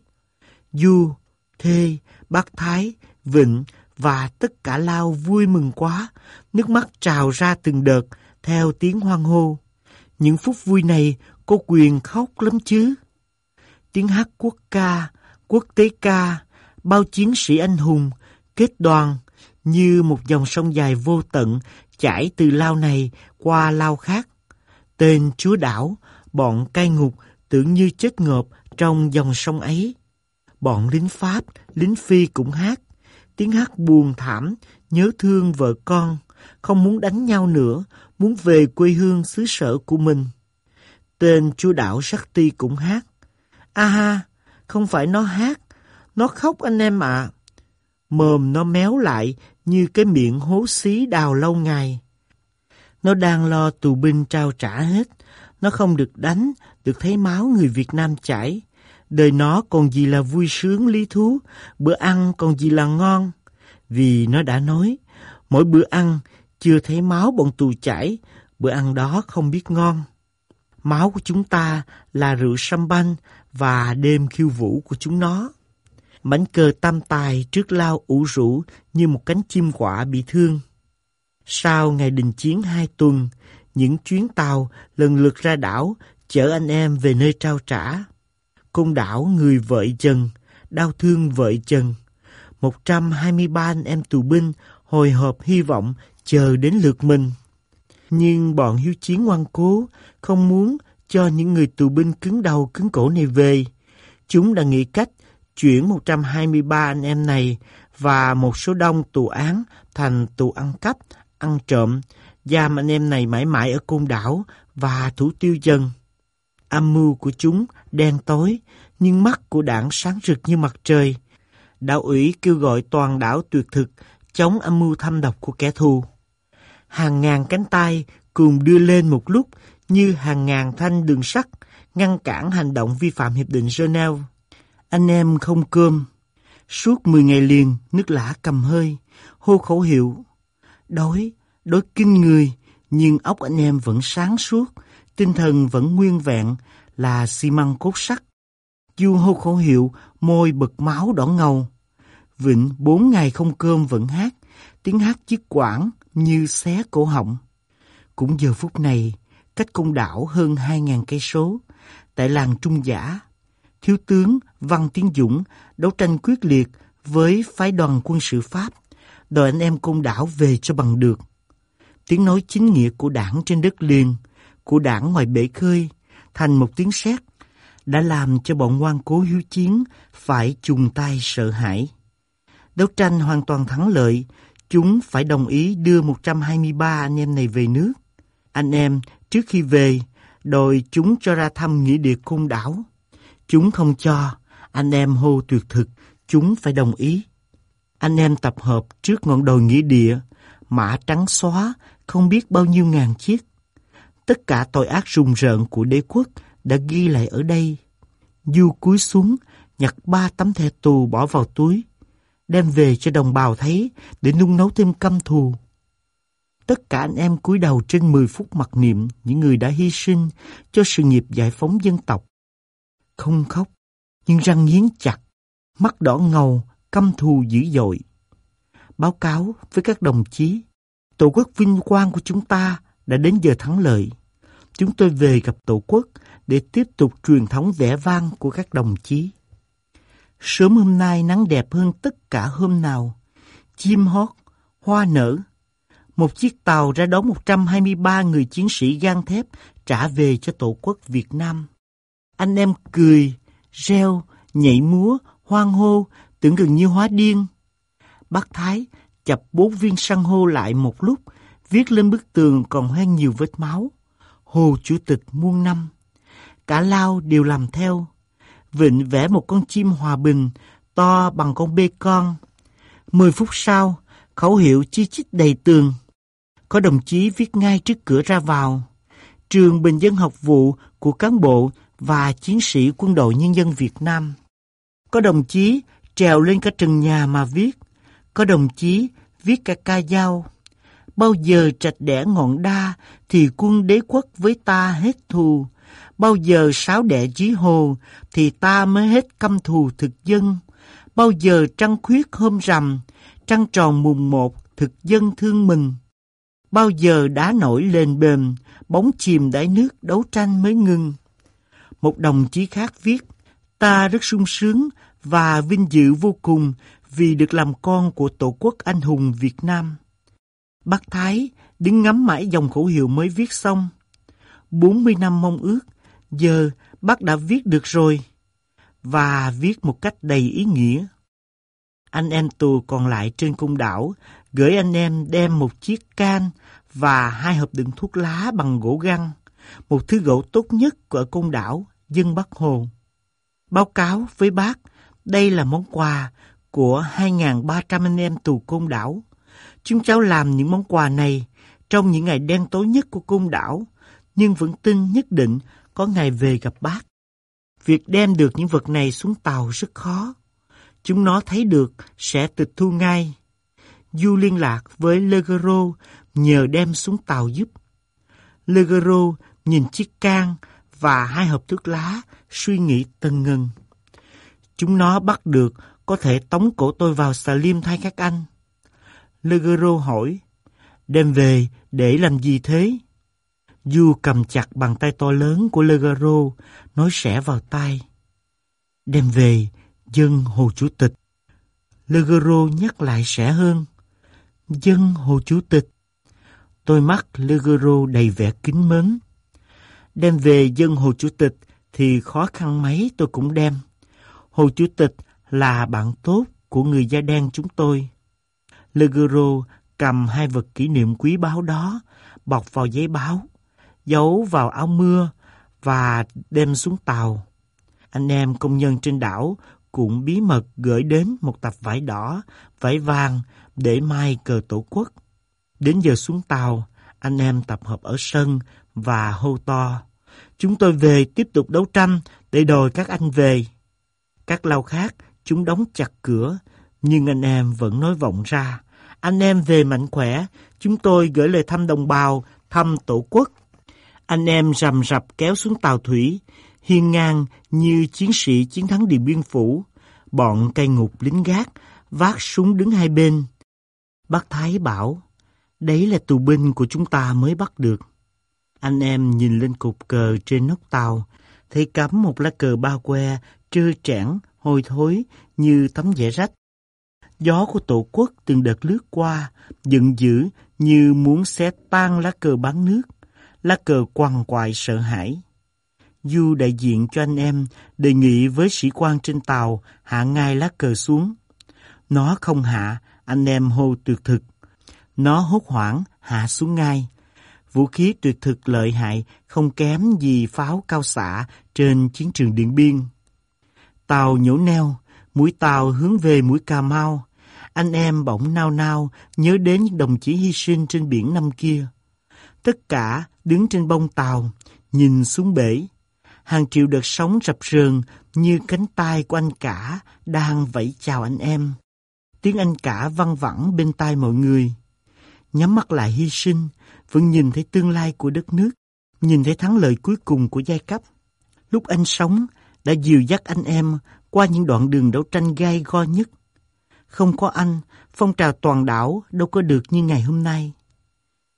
Du, Thê, Bác Thái, Vịnh và tất cả Lao vui mừng quá, nước mắt trào ra từng đợt theo tiếng hoan hô. Những phút vui này có quyền khóc lắm chứ. Tiếng hát quốc ca, quốc tế ca, bao chiến sĩ anh hùng, kết đoàn như một dòng sông dài vô tận chảy từ lao này qua lao khác. Tên chúa đảo, bọn cai ngục tưởng như chết ngợp trong dòng sông ấy. bọn lính Pháp, lính Phi cũng hát. Tiếng hát buồn thảm, nhớ thương vợ con, không muốn đánh nhau nữa, muốn về quê hương xứ sở của mình. Tên chú đảo Shakti cũng hát. A ha, không phải nó hát, nó khóc anh em ạ. À. Mồm nó méo lại như cái miệng hố xí đào lâu ngày. Nó đang lo tù binh trao trả hết. Nó không được đánh, được thấy máu người Việt Nam chảy. Đời nó còn gì là vui sướng lý thú, bữa ăn còn gì là ngon. Vì nó đã nói, mỗi bữa ăn chưa thấy máu bọn tù chảy, bữa ăn đó không biết ngon. Máu của chúng ta là rượu sâm banh và đêm khiêu vũ của chúng nó. Mảnh cờ tam tài trước lao ủ rũ như một cánh chim quả bị thương. Sau ngày đình chiến hai tuần, những chuyến tàu lần lượt ra đảo chở anh em về nơi trao trả. Công đảo người vợ chồng, đau thương vợ chồng. 123 anh em tù binh hồi hộp hy vọng chờ đến lượt mình. Nhưng bọn hiếu chiến ngoan cố không muốn cho những người tù binh cứng đầu cứng cổ này về. Chúng đã nghĩ cách chuyển 123 anh em này và một số đông tù án thành tù ăn cắp, ăn trộm, giam anh em này mãi mãi ở côn đảo và thủ tiêu dân. Âm mưu của chúng đen tối, nhưng mắt của đảng sáng rực như mặt trời. đạo ủy kêu gọi toàn đảo tuyệt thực chống âm mưu thâm độc của kẻ thù. Hàng ngàn cánh tay cùng đưa lên một lúc như hàng ngàn thanh đường sắt ngăn cản hành động vi phạm Hiệp định Geneva. Anh em không cơm. Suốt 10 ngày liền, nước lã cầm hơi, hô khẩu hiệu. Đói, đói kinh người, nhưng óc anh em vẫn sáng suốt, tinh thần vẫn nguyên vẹn là xi măng cốt sắt. Du hô khẩu hiệu, môi bật máu đỏ ngầu. Vịnh bốn ngày không cơm vẫn hát, tiếng hát chiếc quảng như xé cổ họng. Cũng giờ phút này, cách cung đảo hơn 2.000 cây số, tại làng Trung Giả, Thiếu tướng Văn Tiến Dũng đấu tranh quyết liệt với phái đoàn quân sự Pháp, đòi anh em cung đảo về cho bằng được. Tiếng nói chính nghĩa của đảng trên đất liền, của đảng ngoài bể khơi, thành một tiếng sét đã làm cho bọn ngoan cố hiếu chiến phải chùng tay sợ hãi. Đấu tranh hoàn toàn thắng lợi, chúng phải đồng ý đưa 123 anh em này về nước. Anh em trước khi về, đòi chúng cho ra thăm nghĩa địa côn đảo. Chúng không cho, anh em hô tuyệt thực, chúng phải đồng ý. Anh em tập hợp trước ngọn đồi nghĩa địa, mã trắng xóa, không biết bao nhiêu ngàn chiếc. Tất cả tội ác rùng rợn của đế quốc đã ghi lại ở đây. Du cúi xuống, nhặt ba tấm thẻ tù bỏ vào túi, đem về cho đồng bào thấy để nung nấu thêm căm thù. Tất cả anh em cúi đầu trên 10 phút mặc niệm những người đã hy sinh cho sự nghiệp giải phóng dân tộc. Không khóc, nhưng răng nghiến chặt, mắt đỏ ngầu, căm thù dữ dội. Báo cáo với các đồng chí, Tổ quốc vinh quang của chúng ta đã đến giờ thắng lợi. Chúng tôi về gặp Tổ quốc để tiếp tục truyền thống vẻ vang của các đồng chí. Sớm hôm nay nắng đẹp hơn tất cả hôm nào. Chim hót, hoa nở. Một chiếc tàu ra đón 123 người chiến sĩ gan thép trả về cho Tổ quốc Việt Nam. Anh em cười, reo, nhảy múa, hoang hô, tưởng gần như hóa điên. Bác Thái chập bốn viên săn hô lại một lúc, viết lên bức tường còn hoen nhiều vết máu. Hồ Chủ tịch muôn năm. Cả Lao đều làm theo. Vịnh vẽ một con chim hòa bình to bằng con bê con. Mười phút sau, khẩu hiệu chi chít đầy tường. Có đồng chí viết ngay trước cửa ra vào. Trường Bình dân học vụ của cán bộ và chiến sĩ quân đội nhân dân Việt Nam. Có đồng chí trèo lên cả trần nhà mà viết. Có đồng chí viết cả ca dao. Bao giờ trạch đẻ ngọn đa thì quân đế quốc với ta hết thù. Bao giờ sáo đẻ chí hồ thì ta mới hết căm thù thực dân. Bao giờ trăng khuyết hôm rằm, trăng tròn mùng một thực dân thương mình. Bao giờ đá nổi lên bềm, bóng chìm đáy nước đấu tranh mới ngừng. Một đồng chí khác viết, ta rất sung sướng và vinh dự vô cùng vì được làm con của Tổ quốc anh hùng Việt Nam. Bác Thái đứng ngắm mãi dòng khẩu hiệu mới viết xong. 40 năm mong ước, giờ bác đã viết được rồi. và viết một cách đầy ý nghĩa. Anh em tù còn lại trên cung đảo gửi anh em đem một chiếc can và hai hộp đựng thuốc lá bằng gỗ găng, một thứ gỗ tốt nhất của cung đảo dân Bắc Hồ. Báo cáo với bác, đây là món quà của 2.300 anh em tù côn đảo. Chúng cháu làm những món quà này trong những ngày đen tối nhất của côn đảo, nhưng vẫn tin nhất định có ngày về gặp bác. Việc đem được những vật này xuống tàu rất khó. Chúng nó thấy được sẽ tịch thu ngay. Du liên lạc với Legero nhờ đem xuống tàu giúp. Legero nhìn chiếc can và hai hộp thuốc lá, suy nghĩ tân ngân. Chúng nó bắt được có thể tống cổ tôi vào xà liêm thay các anh. Legero hỏi, đem về để làm gì thế? Du cầm chặt bàn tay to lớn của Legaro, nói sẻ vào tay. Đem về, dân Hồ Chủ tịch. Legaro nhắc lại sẻ hơn. Dân Hồ Chủ tịch. Tôi mắt Legaro đầy vẻ kính mến. Đem về dân Hồ Chủ tịch thì khó khăn mấy tôi cũng đem. Hồ Chủ tịch là bạn tốt của người da đen chúng tôi. Leguro cầm hai vật kỷ niệm quý báu đó, bọc vào giấy báo, giấu vào áo mưa và đem xuống tàu. Anh em công nhân trên đảo cũng bí mật gửi đến một tập vải đỏ, vải vàng để mai cờ tổ quốc. Đến giờ xuống tàu, anh em tập hợp ở sân và hô to. Chúng tôi về tiếp tục đấu tranh để đòi các anh về. Các lao khác Chúng đóng chặt cửa, nhưng anh em vẫn nói vọng ra. Anh em về mạnh khỏe, chúng tôi gửi lời thăm đồng bào, thăm tổ quốc. Anh em rầm rập kéo xuống tàu thủy, hiên ngang như chiến sĩ chiến thắng Điện Biên Phủ. Bọn cây ngục lính gác, vác súng đứng hai bên. Bác Thái bảo, đấy là tù binh của chúng ta mới bắt được. Anh em nhìn lên cục cờ trên nóc tàu, thấy cắm một lá cờ ba que, trơ trẽn, hôi thối như tấm vải rách. Gió của tổ quốc từng đợt lướt qua, giận dữ như muốn xé tan lá cờ bán nước, lá cờ quằn quại sợ hãi. Du đại diện cho anh em đề nghị với sĩ quan trên tàu hạ ngay lá cờ xuống. Nó không hạ, anh em hô tuyệt thực. Nó hốt hoảng hạ xuống ngay. Vũ khí tuyệt thực lợi hại không kém gì pháo cao xạ trên chiến trường Điện Biên. Tàu nhổ neo, mũi tàu hướng về mũi Cà Mau. Anh em bỗng nao nao nhớ đến những đồng chí hy sinh trên biển năm kia. Tất cả đứng trên bông tàu, nhìn xuống bể. Hàng triệu đợt sóng rập rờn như cánh tay của anh cả đang vẫy chào anh em. Tiếng anh cả văng vẳng bên tai mọi người. Nhắm mắt lại hy sinh, vẫn nhìn thấy tương lai của đất nước, nhìn thấy thắng lợi cuối cùng của giai cấp. Lúc anh sống, đã dìu dắt anh em qua những đoạn đường đấu tranh gai go nhất. Không có anh, phong trào toàn đảo đâu có được như ngày hôm nay.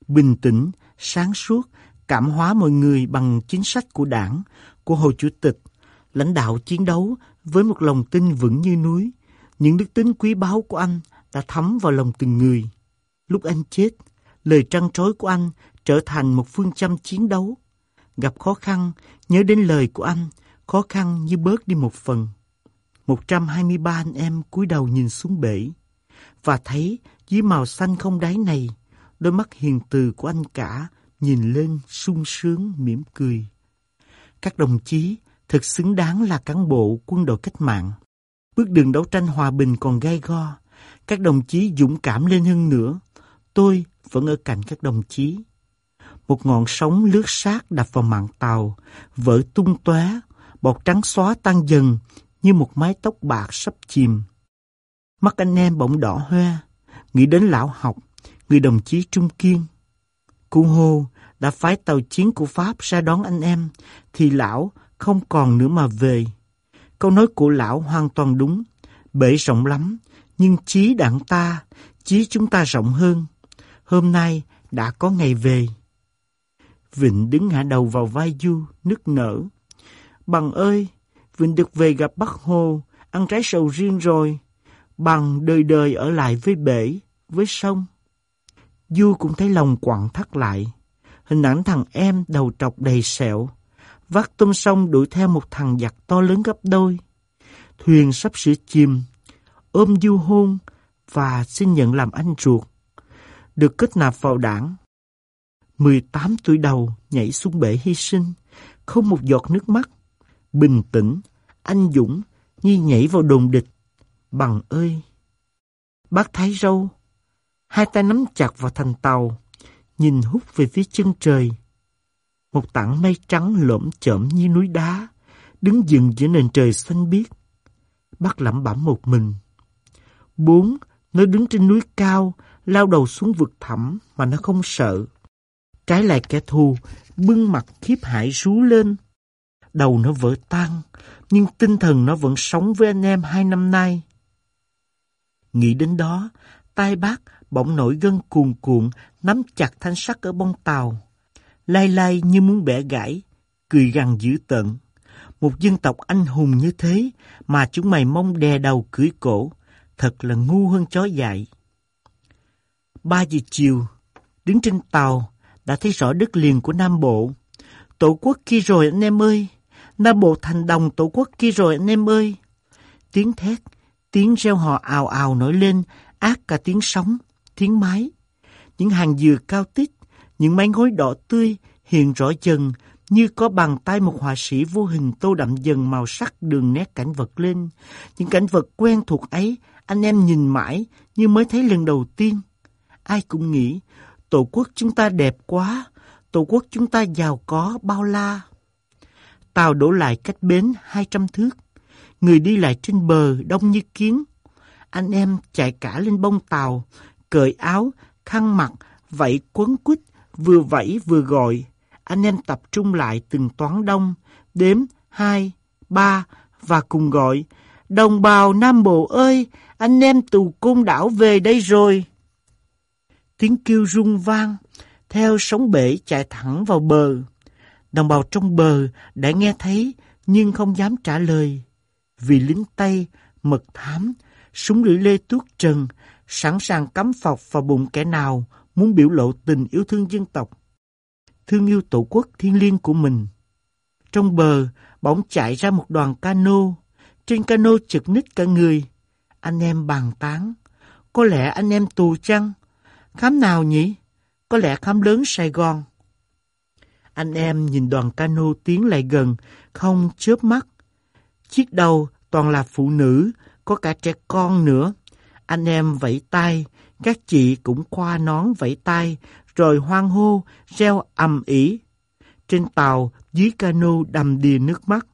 Bình tĩnh, sáng suốt, cảm hóa mọi người bằng chính sách của đảng, của Hồ Chủ tịch, lãnh đạo chiến đấu với một lòng tin vững như núi. Những đức tính quý báu của anh đã thấm vào lòng từng người. Lúc anh chết, lời trăn trối của anh trở thành một phương châm chiến đấu. Gặp khó khăn, nhớ đến lời của anh, khó khăn như bớt đi một phần. 123 anh em cúi đầu nhìn xuống bể và thấy dưới màu xanh không đáy này, đôi mắt hiền từ của anh cả nhìn lên sung sướng mỉm cười. Các đồng chí thật xứng đáng là cán bộ quân đội cách mạng. Bước đường đấu tranh hòa bình còn gai go. Các đồng chí dũng cảm lên hơn nữa. Tôi vẫn ở cạnh các đồng chí. Một ngọn sóng lướt sát đập vào mạn tàu, vỡ tung tóe, bọt trắng xóa tan dần như một mái tóc bạc sắp chìm. Mắt anh em bỗng đỏ hoe, nghĩ đến lão học, người đồng chí Trung Kiên. Cụ hô đã phái tàu chiến của Pháp ra đón anh em, thì lão không còn nữa mà về. Câu nói của lão hoàn toàn đúng, bể rộng lắm, nhưng chí đảng ta, chí chúng ta rộng hơn. Hôm nay đã có ngày về. Vịnh đứng ngã đầu vào vai Du, nức nở. Bằng ơi, Vịnh được về gặp Bắc Hồ, ăn trái sầu riêng rồi. Bằng đời đời ở lại với bể, với sông. Du cũng thấy lòng quặn thắt lại. Hình ảnh thằng em đầu trọc đầy sẹo. Vác tôm sông đuổi theo một thằng giặc to lớn gấp đôi. thuyền sắp sửa chìm, ôm du hôn và xin nhận làm anh ruột. Được kết nạp vào đảng. 18 tuổi đầu nhảy xuống bể hy sinh, không một giọt nước mắt. Bình tĩnh, anh dũng như nhảy vào đồn địch. Bằng ơi! Bác Thái Râu, hai tay nắm chặt vào thành tàu, nhìn hút về phía chân trời. Một tảng mây trắng lõm chởm như núi đá, đứng dừng giữa nền trời xanh biếc. Bác lẩm bẩm một mình. Bốn, nó đứng trên núi cao, lao đầu xuống vực thẳm mà nó không sợ. Trái lại kẻ thù, bưng mặt khiếp hải rú lên. Đầu nó vỡ tan, nhưng tinh thần nó vẫn sống với anh em hai năm nay. Nghĩ đến đó, tay bác bỗng nổi gân cuồn cuộn, nắm chặt thanh sắt ở bông tàu. Lai lai như muốn bẻ gãy, cười gằn dữ tợn. Một dân tộc anh hùng như thế mà chúng mày mong đè đầu cưỡi cổ, thật là ngu hơn chó dại. Ba giờ chiều, đứng trên tàu, đã thấy rõ đất liền của Nam Bộ. Tổ quốc kia rồi anh em ơi, Nam Bộ thành đồng tổ quốc kia rồi anh em ơi. Tiếng thét, tiếng reo hò ào ào nổi lên, ác cả tiếng sóng, tiếng mái. Những hàng dừa cao tít, những mái ngói đỏ tươi hiện rõ dần như có bàn tay một họa sĩ vô hình tô đậm dần màu sắc đường nét cảnh vật lên. Những cảnh vật quen thuộc ấy, anh em nhìn mãi như mới thấy lần đầu tiên. Ai cũng nghĩ, tổ quốc chúng ta đẹp quá, tổ quốc chúng ta giàu có, bao la. Tàu đổ lại cách bến 200 thước. Người đi lại trên bờ đông như kiến. Anh em chạy cả lên bông tàu, cởi áo, khăn mặt, vẫy quấn quýt, vừa vẫy vừa gọi. Anh em tập trung lại từng toán đông, đếm hai, ba và cùng gọi. Đồng bào Nam Bộ ơi, anh em tù côn đảo về đây rồi. Tiếng kêu rung vang, theo sóng bể chạy thẳng vào bờ. Đồng bào trong bờ đã nghe thấy nhưng không dám trả lời. Vì lính Tây, mật thám, súng lưỡi lê tuốt trần, sẵn sàng cắm phọc vào bụng kẻ nào muốn biểu lộ tình yêu thương dân tộc. Thương yêu tổ quốc thiên liêng của mình. Trong bờ, bỗng chạy ra một đoàn cano. Trên cano chực nít cả người. Anh em bàn tán. Có lẽ anh em tù chăng? Khám nào nhỉ? Có lẽ khám lớn Sài Gòn. Anh em nhìn đoàn cano tiến lại gần, không chớp mắt. Chiếc đầu toàn là phụ nữ, có cả trẻ con nữa. Anh em vẫy tay, các chị cũng khoa nón vẫy tay, rồi hoang hô, reo ầm ĩ. Trên tàu, dưới cano đầm đìa nước mắt.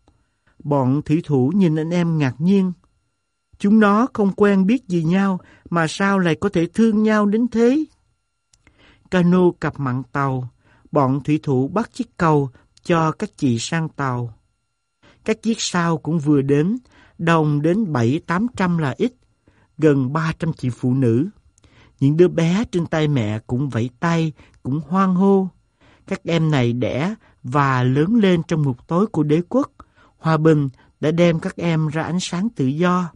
Bọn thủy thủ nhìn anh em ngạc nhiên. Chúng nó không quen biết gì nhau, mà sao lại có thể thương nhau đến thế? Cano cặp mặn tàu, bọn thủy thủ bắt chiếc cầu cho các chị sang tàu. Các chiếc sau cũng vừa đến, đồng đến bảy tám trăm là ít, gần ba trăm chị phụ nữ. Những đứa bé trên tay mẹ cũng vẫy tay, cũng hoang hô. Các em này đẻ và lớn lên trong ngục tối của đế quốc. Hòa bình đã đem các em ra ánh sáng tự do.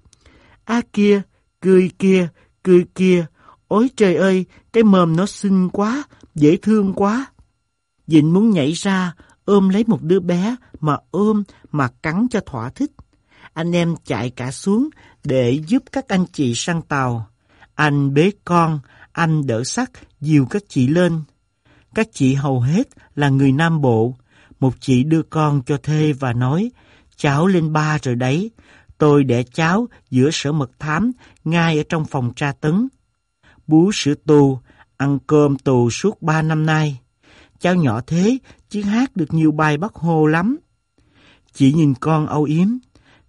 A kia, cười kia, cười kia, ôi trời ơi, cái mồm nó xinh quá, dễ thương quá. Dịnh muốn nhảy ra, ôm lấy một đứa bé mà ôm mà cắn cho thỏa thích. Anh em chạy cả xuống để giúp các anh chị sang tàu. Anh bế con, anh đỡ sắt, dìu các chị lên. Các chị hầu hết là người Nam Bộ. Một chị đưa con cho thê và nói, cháu lên ba rồi đấy. Tôi để cháu giữa sở mật thám, ngay ở trong phòng tra tấn. Bú sữa tù, ăn cơm tù suốt ba năm nay. Cháu nhỏ thế, chứ hát được nhiều bài Bắc Hồ lắm. Chị nhìn con âu yếm.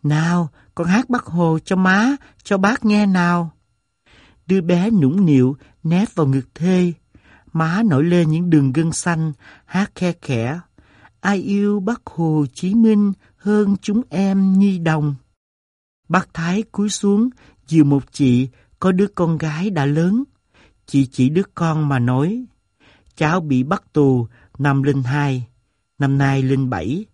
Nào, con hát Bắc Hồ cho má, cho bác nghe nào. Đứa bé nũng nịu, nép vào ngực thê. Má nổi lên những đường gân xanh, hát khe khẽ. Ai yêu Bắc Hồ Chí Minh hơn chúng em nhi đồng. Bác Thái cúi xuống, dìu một chị, có đứa con gái đã lớn. Chị chỉ đứa con mà nói. Cháu bị bắt tù năm linh hai, năm nay linh bảy.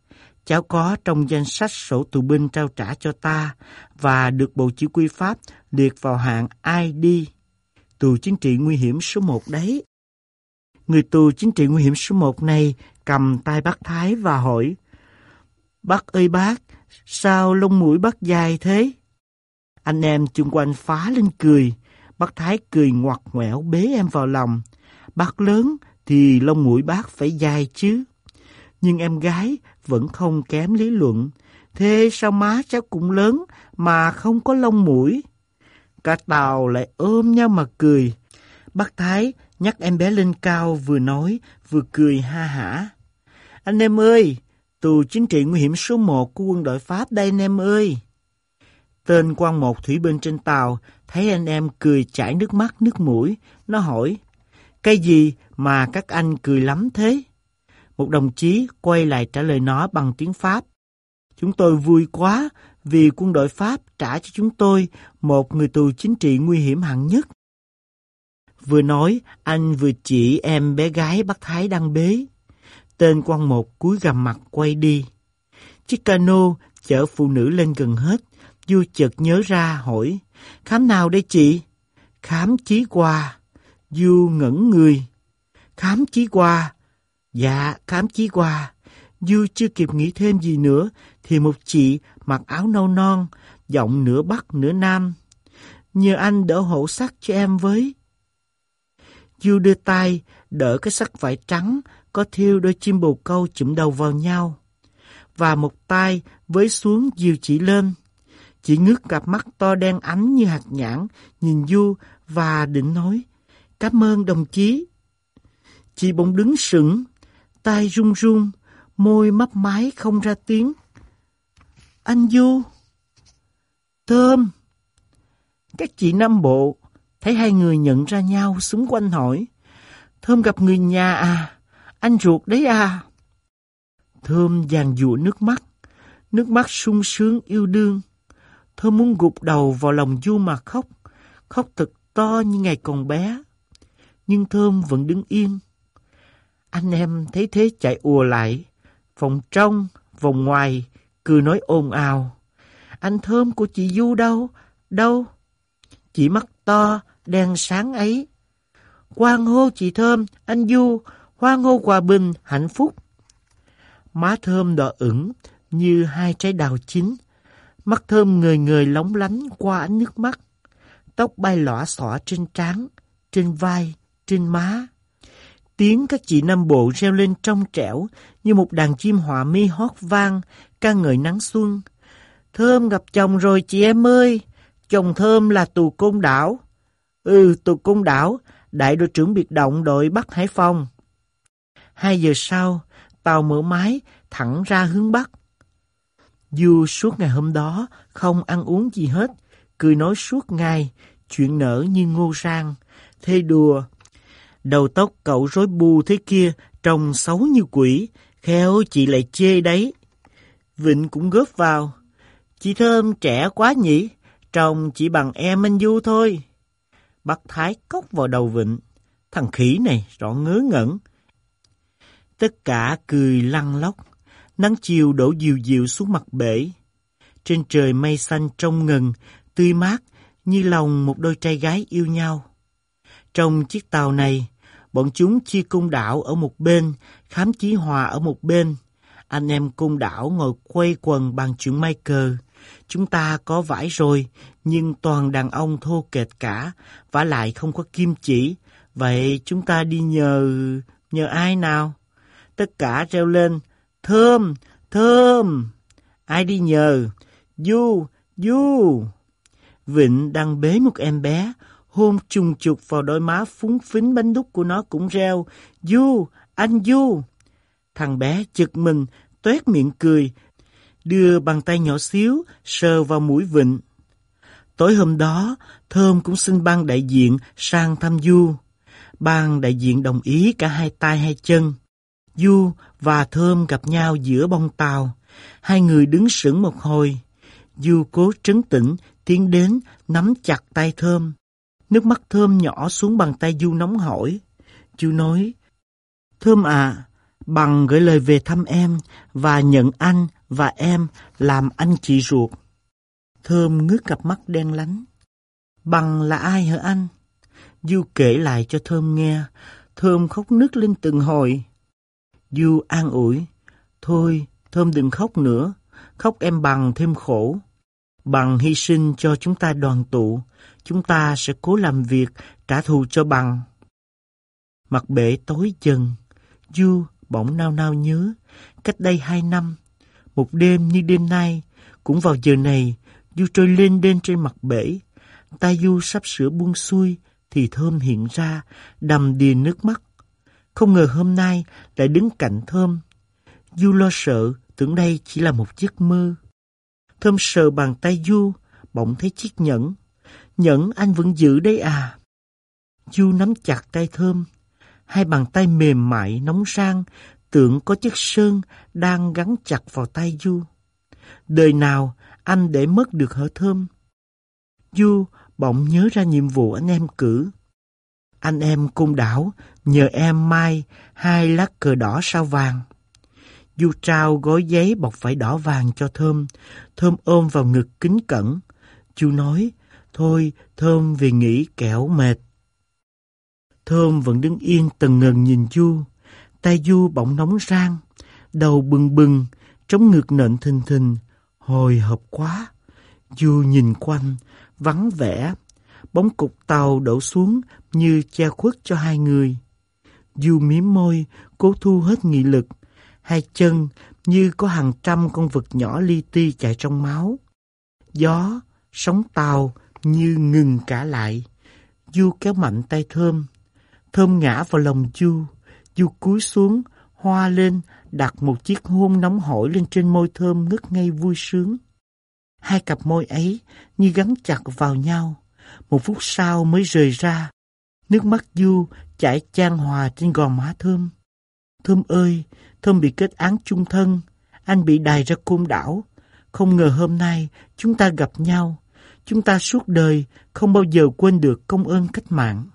Cháu có trong danh sách sổ tù binh trao trả cho ta và được Bộ Chỉ huy Pháp liệt vào hạng ID, tù chính trị nguy hiểm số một đấy. Người tù chính trị nguy hiểm số một này cầm tay bác Thái và hỏi, Bác ơi bác, sao lông mũi bác dài thế? Anh em chung quanh phá lên cười. Bác Thái cười ngoặt ngoẻo bế em vào lòng. Bác lớn thì lông mũi bác phải dài chứ. Nhưng em gái vẫn không kém lý luận. Thế sao má cháu cũng lớn mà không có lông mũi? Cả tàu lại ôm nhau mà cười. Bác Thái nhắc em bé lên cao vừa nói vừa cười ha hả. Anh em ơi, tù chính trị nguy hiểm số 1 của quân đội Pháp đây anh em ơi. Tên quan một thủy binh trên tàu thấy anh em cười chảy nước mắt nước mũi. Nó hỏi, cái gì mà các anh cười lắm thế? Một đồng chí quay lại trả lời nó bằng tiếng Pháp. Chúng tôi vui quá vì quân đội Pháp trả cho chúng tôi một người tù chính trị nguy hiểm hạng nhất. Vừa nói, anh vừa chỉ em bé gái bác Thái đang bế. Tên quan một cúi gằm mặt quay đi. Chiếc cano chở phụ nữ lên gần hết. Du chợt nhớ ra hỏi, khám nào đây chị? Khám chí qua. Du ngẩn người. Khám chí qua. Dạ, khám chí qua. Du chưa kịp nghĩ thêm gì nữa, thì một chị mặc áo nâu non, giọng nửa bắc nửa nam. Nhờ anh đỡ hộ sắc cho em với. Du đưa tay, đỡ cái sắc vải trắng, có thiêu đôi chim bồ câu chụm đầu vào nhau. Và một tay với xuống dìu chỉ lên. Chị ngước cặp mắt to đen ánh như hạt nhãn, nhìn Du và định nói, cảm ơn đồng chí. Chị bỗng đứng sững, tay run run, môi mấp máy không ra tiếng. Anh Du! Thơm! Các chị Nam Bộ thấy hai người nhận ra nhau xung quanh hỏi. Thơm gặp người nhà à? Anh ruột đấy à? Thơm giàn dụa nước mắt, nước mắt sung sướng yêu đương. Thơm muốn gục đầu vào lòng Du mà khóc, khóc thật to như ngày còn bé. Nhưng Thơm vẫn đứng yên. Anh em thấy thế chạy ùa lại, phòng trong, vòng ngoài, cứ nói ồn ào. Anh Thơm của chị Du đâu? Đâu? Chị mắt to, đen sáng ấy. Quang hô chị Thơm, anh Du, hoan hô hòa bình, hạnh phúc. Má Thơm đỏ ửng như hai trái đào chín. Mắt Thơm người người lóng lánh qua ánh nước mắt. Tóc bay lõa xõa trên trán, trên vai, trên má. Tiếng các chị Nam Bộ reo lên trong trẻo như một đàn chim họa mi hót vang, ca ngợi nắng xuân. Thơm gặp chồng rồi chị em ơi, chồng Thơm là tù côn đảo. Ừ, tù côn đảo, đại đội trưởng biệt động đội Bắc Hải Phòng. Hai giờ sau, tàu mở máy thẳng ra hướng Bắc. Du suốt ngày hôm đó không ăn uống gì hết, cười nói suốt ngày, chuyện nở như ngô sang, thê đùa. Đầu tóc cậu rối bù thế kia, trông xấu như quỷ, khéo chị lại chê đấy. Vịnh cũng góp vào. Chị Thơm trẻ quá nhỉ, trông chỉ bằng em anh Du thôi. Bác Thái cốc vào đầu Vịnh. Thằng khỉ này rõ ngớ ngẩn. Tất cả cười lăn lóc. Nắng chiều đổ dịu dịu xuống mặt bể. Trên trời mây xanh trong ngần, tươi mát như lòng một đôi trai gái yêu nhau. Trong chiếc tàu này, bọn chúng chia cung đảo ở một bên, khám chí hòa ở một bên. Anh em cung đảo ngồi quay quần bằng chuyện may cờ. Chúng ta có vải rồi, nhưng toàn đàn ông thô kệch cả, và lại không có kim chỉ. Vậy chúng ta đi nhờ... nhờ ai nào? Tất cả reo lên, thơm, thơm. Ai đi nhờ? Du, du. Vịnh đang bế một em bé, hôn trùng trục vào đôi má phúng phính bánh đúc của nó cũng reo, Du, anh Du. Thằng bé chực mình, tuét miệng cười, đưa bàn tay nhỏ xíu sờ vào mũi Vịnh. Tối hôm đó, Thơm cũng xin ban đại diện sang thăm Du. Ban đại diện đồng ý cả hai tay hai chân. Du và Thơm gặp nhau giữa bông tàu. Hai người đứng sững một hồi. Du cố trấn tĩnh, tiến đến, nắm chặt tay Thơm. Nước mắt Thơm nhỏ xuống bàn tay Du nóng hổi. Du nói, Thơm à, bằng gửi lời về thăm em và nhận anh và em làm anh chị ruột. Thơm ngước cặp mắt đen lánh. Bằng là ai hả anh? Du kể lại cho Thơm nghe. Thơm khóc nức lên từng hồi. Du an ủi. Thôi, Thơm đừng khóc nữa. khóc em bằng thêm khổ. Bằng hy sinh cho chúng ta đoàn tụ, chúng ta sẽ cố làm việc trả thù cho bằng. Mặt bể tối dần, Du bỗng nao nao nhớ, cách đây hai năm, một đêm như đêm nay, cũng vào giờ này, Du trôi lên đên trên mặt bể. ta Du sắp sửa buông xuôi, thì Thơm hiện ra, đầm đìa nước mắt. Không ngờ hôm nay lại đứng cạnh Thơm. Du lo sợ, tưởng đây chỉ là một giấc mơ. Thơm sờ bàn tay Du, bỗng thấy chiếc nhẫn. Nhẫn anh vẫn giữ đấy à? Du nắm chặt tay Thơm. Hai bàn tay mềm mại, nóng rang, tưởng có chất sơn đang gắn chặt vào tay Du. Đời nào anh để mất được hở Thơm? Du bỗng nhớ ra nhiệm vụ anh em cử. Anh em cung đảo nhờ em mai hai lá cờ đỏ sao vàng. Du trao gói giấy bọc vải đỏ vàng cho Thơm. Thơm ôm vào ngực kính cẩn. Chu nói, thôi Thơm vì nghĩ kẻo mệt. Thơm vẫn đứng yên từng ngần nhìn Du. Tay Du bỗng nóng rang, đầu bừng bừng, trống ngực nện thình thình, hồi hộp quá. Du nhìn quanh, vắng vẻ, bóng cục tàu đổ xuống như che khuất cho hai người. Du miếm môi, cố thu hết nghị lực, hai chân như có hàng trăm con vật nhỏ li ti chạy trong máu. Gió, sóng tàu như ngừng cả lại. Du kéo mạnh tay Thơm. Thơm ngã vào lòng Du. Du cúi xuống, hoa lên, đặt một chiếc hôn nóng hổi lên trên môi Thơm ngất ngây vui sướng. Hai cặp môi ấy như gắn chặt vào nhau. Một phút sau mới rời ra. Nước mắt Du chảy chan hòa trên gò má Thơm. Thơm ơi, Thơm bị kết án chung thân. Anh bị đày ra côn đảo. Không ngờ hôm nay chúng ta gặp nhau. Chúng ta suốt đời không bao giờ quên được công ơn cách mạng.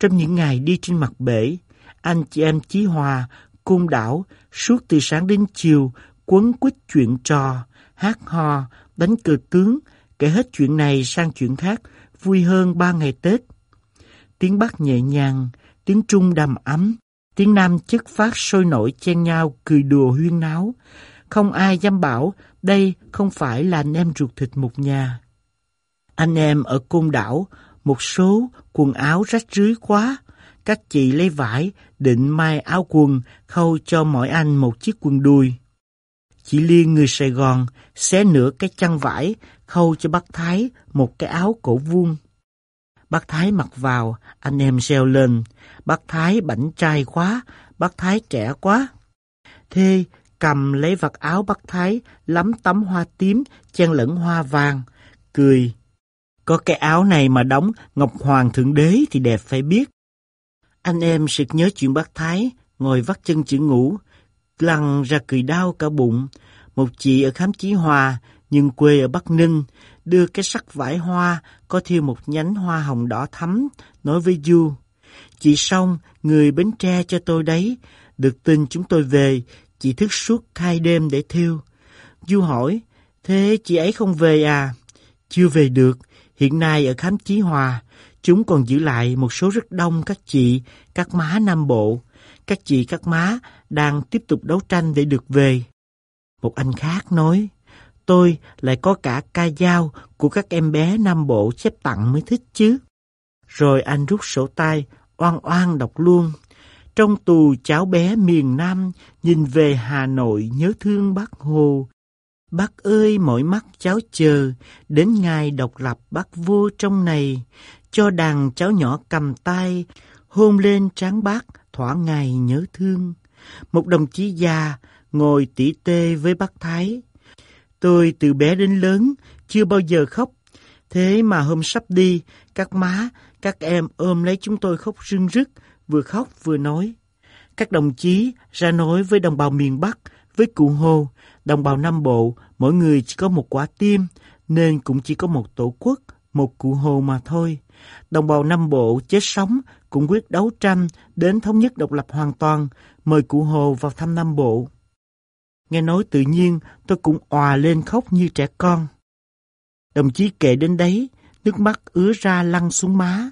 Trong những ngày đi trên mặt bể, anh chị em Chí Hòa, côn đảo, suốt từ sáng đến chiều, quấn quýt chuyện trò, hát hò, đánh cờ tướng, kể hết chuyện này sang chuyện khác, vui hơn ba ngày Tết. Tiếng Bắc nhẹ nhàng, tiếng Trung đầm ấm, tiếng Nam chất phát sôi nổi chen nhau cười đùa huyên náo. Không ai dám bảo đây không phải là anh em ruột thịt một nhà. Anh em ở côn đảo, một số quần áo rách rưới quá. Các chị lấy vải, định may áo quần, khâu cho mỗi anh một chiếc quần đùi. Chị Liên người Sài Gòn xé nửa cái chăn vải, khâu cho bác Thái một cái áo cổ vuông. Bác Thái mặc vào, anh em reo lên. Bác Thái bảnh trai quá, bác Thái trẻ quá. Thê cầm lấy vật áo bác Thái, lắm tấm hoa tím, chen lẫn hoa vàng, cười. Có cái áo này mà đóng Ngọc Hoàng Thượng Đế thì đẹp phải biết. Anh em sực nhớ chuyện bác Thái, ngồi vắt chân chữ ngủ, lăn ra cười đau cả bụng. Một chị ở Khám Chí Hòa, nhưng quê ở Bắc Ninh, đưa cái sắc vải hoa có thiêu một nhánh hoa hồng đỏ thắm, nói với Du. Chị xong, người Bến Tre cho tôi đấy. Được tin chúng tôi về, chị thức suốt hai đêm để thiêu. Du hỏi, thế chị ấy không về à? Chưa về được, hiện nay ở Khám Chí Hòa, chúng còn giữ lại một số rất đông các chị, các má Nam Bộ. Các chị các má đang tiếp tục đấu tranh để được về. Một anh khác nói, tôi lại có cả ca dao của các em bé Nam Bộ xếp tặng mới thích chứ. Rồi anh rút sổ tay, oan oan đọc luôn. Trong tù cháu bé miền Nam nhìn về Hà Nội nhớ thương bác Hồ. Bác ơi mỗi mắt cháu chờ, đến ngày độc lập bác vô trong này, cho đàn cháu nhỏ cầm tay, hôn lên trán bác, thỏa ngày nhớ thương. Một đồng chí già ngồi tỉ tê với bác Thái. Tôi từ bé đến lớn chưa bao giờ khóc. Thế mà hôm sắp đi, các má, các em ôm lấy chúng tôi khóc rưng rức, vừa khóc vừa nói. Các đồng chí ra nói với đồng bào miền Bắc, với cụ Hồ, đồng bào Nam Bộ, mỗi người chỉ có một quả tim, nên cũng chỉ có một tổ quốc, một cụ Hồ mà thôi. Đồng bào Nam Bộ chết sống cũng quyết đấu tranh đến thống nhất độc lập hoàn toàn, mời cụ Hồ vào thăm Nam Bộ. Nghe nói tự nhiên tôi cũng òa lên khóc như trẻ con. Đồng chí kể đến đấy, nước mắt ứa ra lăn xuống má.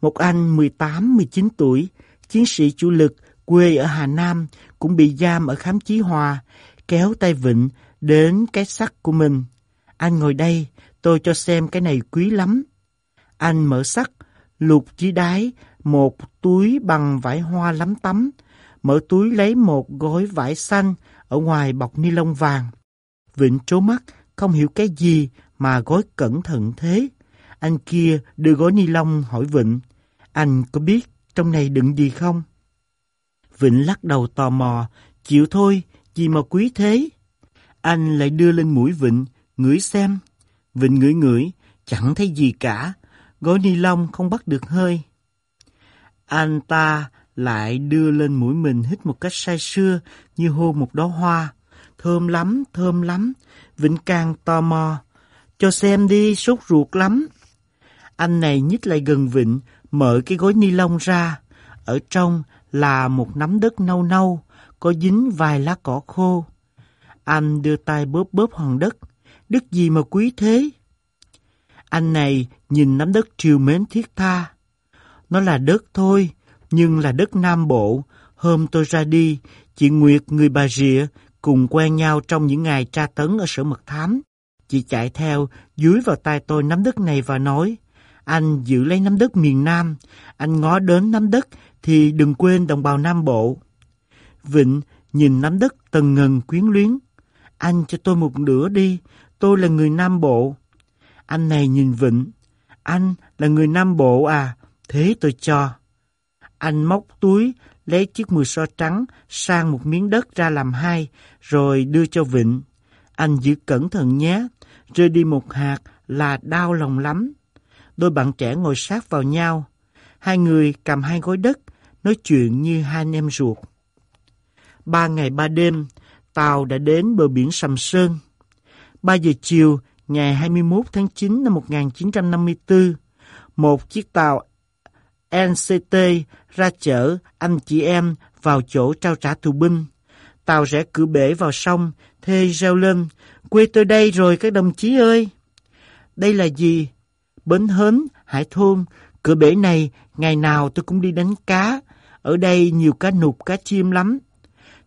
Một anh 18-19 tuổi, chiến sĩ chủ lực, quê ở Hà Nam, cũng bị giam ở khám chí hòa, kéo tay vịnh đến cái sắt của mình. Anh ngồi đây, tôi cho xem cái này quý lắm. Anh mở sắt, lục dưới đáy một túi bằng vải hoa lắm tắm. Mở túi lấy một gói vải xanh ở ngoài bọc ni lông vàng. Vịnh trố mắt, không hiểu cái gì mà gói cẩn thận thế. Anh kia đưa gói ni lông hỏi Vịnh, anh có biết trong này đựng gì không? Vịnh lắc đầu tò mò, chịu thôi, gì mà quý thế. Anh lại đưa lên mũi Vịnh, ngửi xem. Vịnh ngửi ngửi, chẳng thấy gì cả, gói ni lông không bắt được hơi. Anh ta lại đưa lên mũi mình hít một cách say sưa như hôn một đóa hoa. Thơm lắm, thơm lắm. Vịnh càng tò mò. Cho xem đi, sốt ruột lắm. Anh này nhích lại gần Vịnh, mở cái gói ni lông ra. Ở trong là một nắm đất nâu nâu, có dính vài lá cỏ khô. Anh đưa tay bóp bóp hòn đất. Đất gì mà quý thế? Anh này nhìn nắm đất triều mến thiết tha. Nó là đất thôi, nhưng là đất Nam Bộ. Hôm tôi ra đi, chị Nguyệt người bà rịa cùng quen nhau trong những ngày tra tấn ở sở mật thám. Chị chạy theo, dưới vào tay tôi nắm đất này và nói, anh giữ lấy nắm đất miền Nam, anh ngó đến nắm đất thì đừng quên đồng bào Nam Bộ. Vịnh nhìn nắm đất tần ngần quyến luyến. Anh cho tôi một nửa đi, tôi là người Nam Bộ. Anh này nhìn Vịnh. Anh là người Nam Bộ à, thế tôi cho. Anh móc túi, lấy chiếc mười so trắng sang một miếng đất ra làm hai, rồi đưa cho Vịnh. Anh giữ cẩn thận nhé, rơi đi một hạt là đau lòng lắm. Đôi bạn trẻ ngồi sát vào nhau. Hai người cầm hai gói đất, nói chuyện như hai anh em ruột. Ba ngày ba đêm, tàu đã đến bờ biển Sầm Sơn. Ba giờ chiều, ngày 21 tháng 9 năm 1954, một chiếc tàu NCT ra chở anh chị em vào chỗ trao trả tù binh. Tàu rẽ cửa bể vào sông, thê reo lên, quê tôi đây rồi các đồng chí ơi. Đây là gì? Bến hến, hải thôn, cửa bể này ngày nào tôi cũng đi đánh cá. Ở đây nhiều cá nục, cá chim lắm.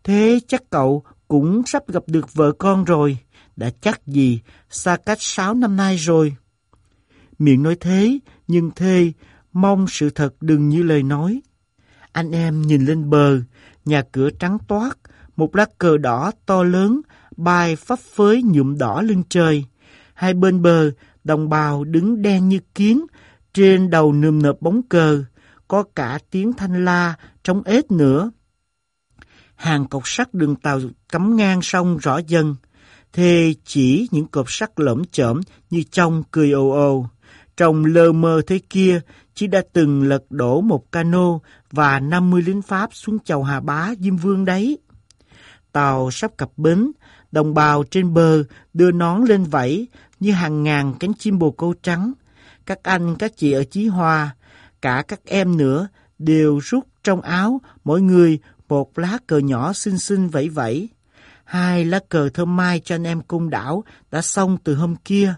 Thế chắc cậu cũng sắp gặp được vợ con rồi. Đã chắc gì, xa cách sáu năm nay rồi. Miệng nói thế, nhưng thê, mong sự thật đừng như lời nói. Anh em nhìn lên bờ, nhà cửa trắng toát, một lá cờ đỏ to lớn, bay phấp phới nhuộm đỏ lên trời. Hai bên bờ, đồng bào đứng đen như kiến, trên đầu nườm nượp bóng cờ, có cả tiếng thanh la, trống ếch nữa. Hàng cột sắt đường tàu cắm ngang sông rõ dần, thê chỉ những cột sắt lởm chởm như trong cười ồ ồ. Trong lơ mơ thế kia, chỉ đã từng lật đổ một cano và 50 lính Pháp xuống chầu Hà Bá Diêm Vương đấy. Tàu sắp cập bến, đồng bào trên bờ đưa nón lên vẫy như hàng ngàn cánh chim bồ câu trắng. Các anh, các chị ở Chí Hòa, cả các em nữa đều rút trong áo mỗi người một lá cờ nhỏ xinh xinh vẫy vẫy. Hai lá cờ thơm mai cho anh em cung đảo đã xong từ hôm kia.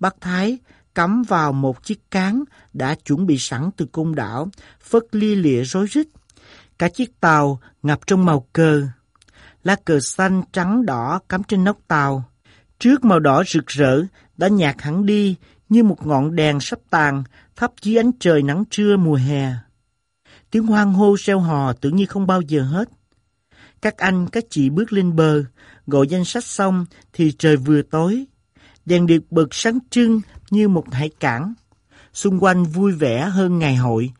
Bác Thái cắm vào một chiếc cán đã chuẩn bị sẵn từ cung đảo, phất lia lịa rối rít. Cả chiếc tàu ngập trong màu cờ. Lá cờ xanh, trắng, đỏ cắm trên nóc tàu. Trước màu đỏ rực rỡ đã nhạt hẳn đi như một ngọn đèn sắp tàn thắp dưới ánh trời nắng trưa mùa hè. Tiếng hoang hô reo hò tưởng như không bao giờ hết. Các anh, các chị bước lên bờ, gọi danh sách xong thì trời vừa tối. Đèn được bật sáng trưng như một hải cảng. Xung quanh vui vẻ hơn ngày hội.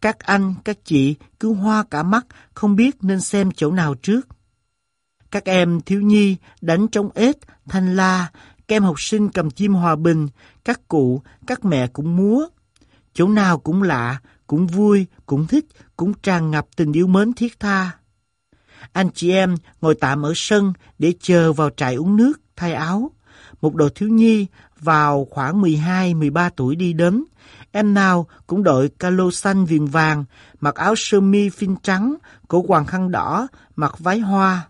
Các anh, các chị cứ hoa cả mắt, không biết nên xem chỗ nào trước. Các em thiếu nhi đánh trống ếch, thanh la, các em học sinh cầm chim hòa bình, các cụ, các mẹ cũng múa. Chỗ nào cũng lạ, cũng vui, cũng thích, cũng tràn ngập tình yêu mến thiết tha. Anh chị em ngồi tạm ở sân để chờ vào trại uống nước, thay áo. Một đội thiếu nhi vào khoảng 12-13 tuổi đi đến. Em nào cũng đội calo xanh viền vàng, mặc áo sơ mi phin trắng, cổ quàng khăn đỏ, mặc váy hoa.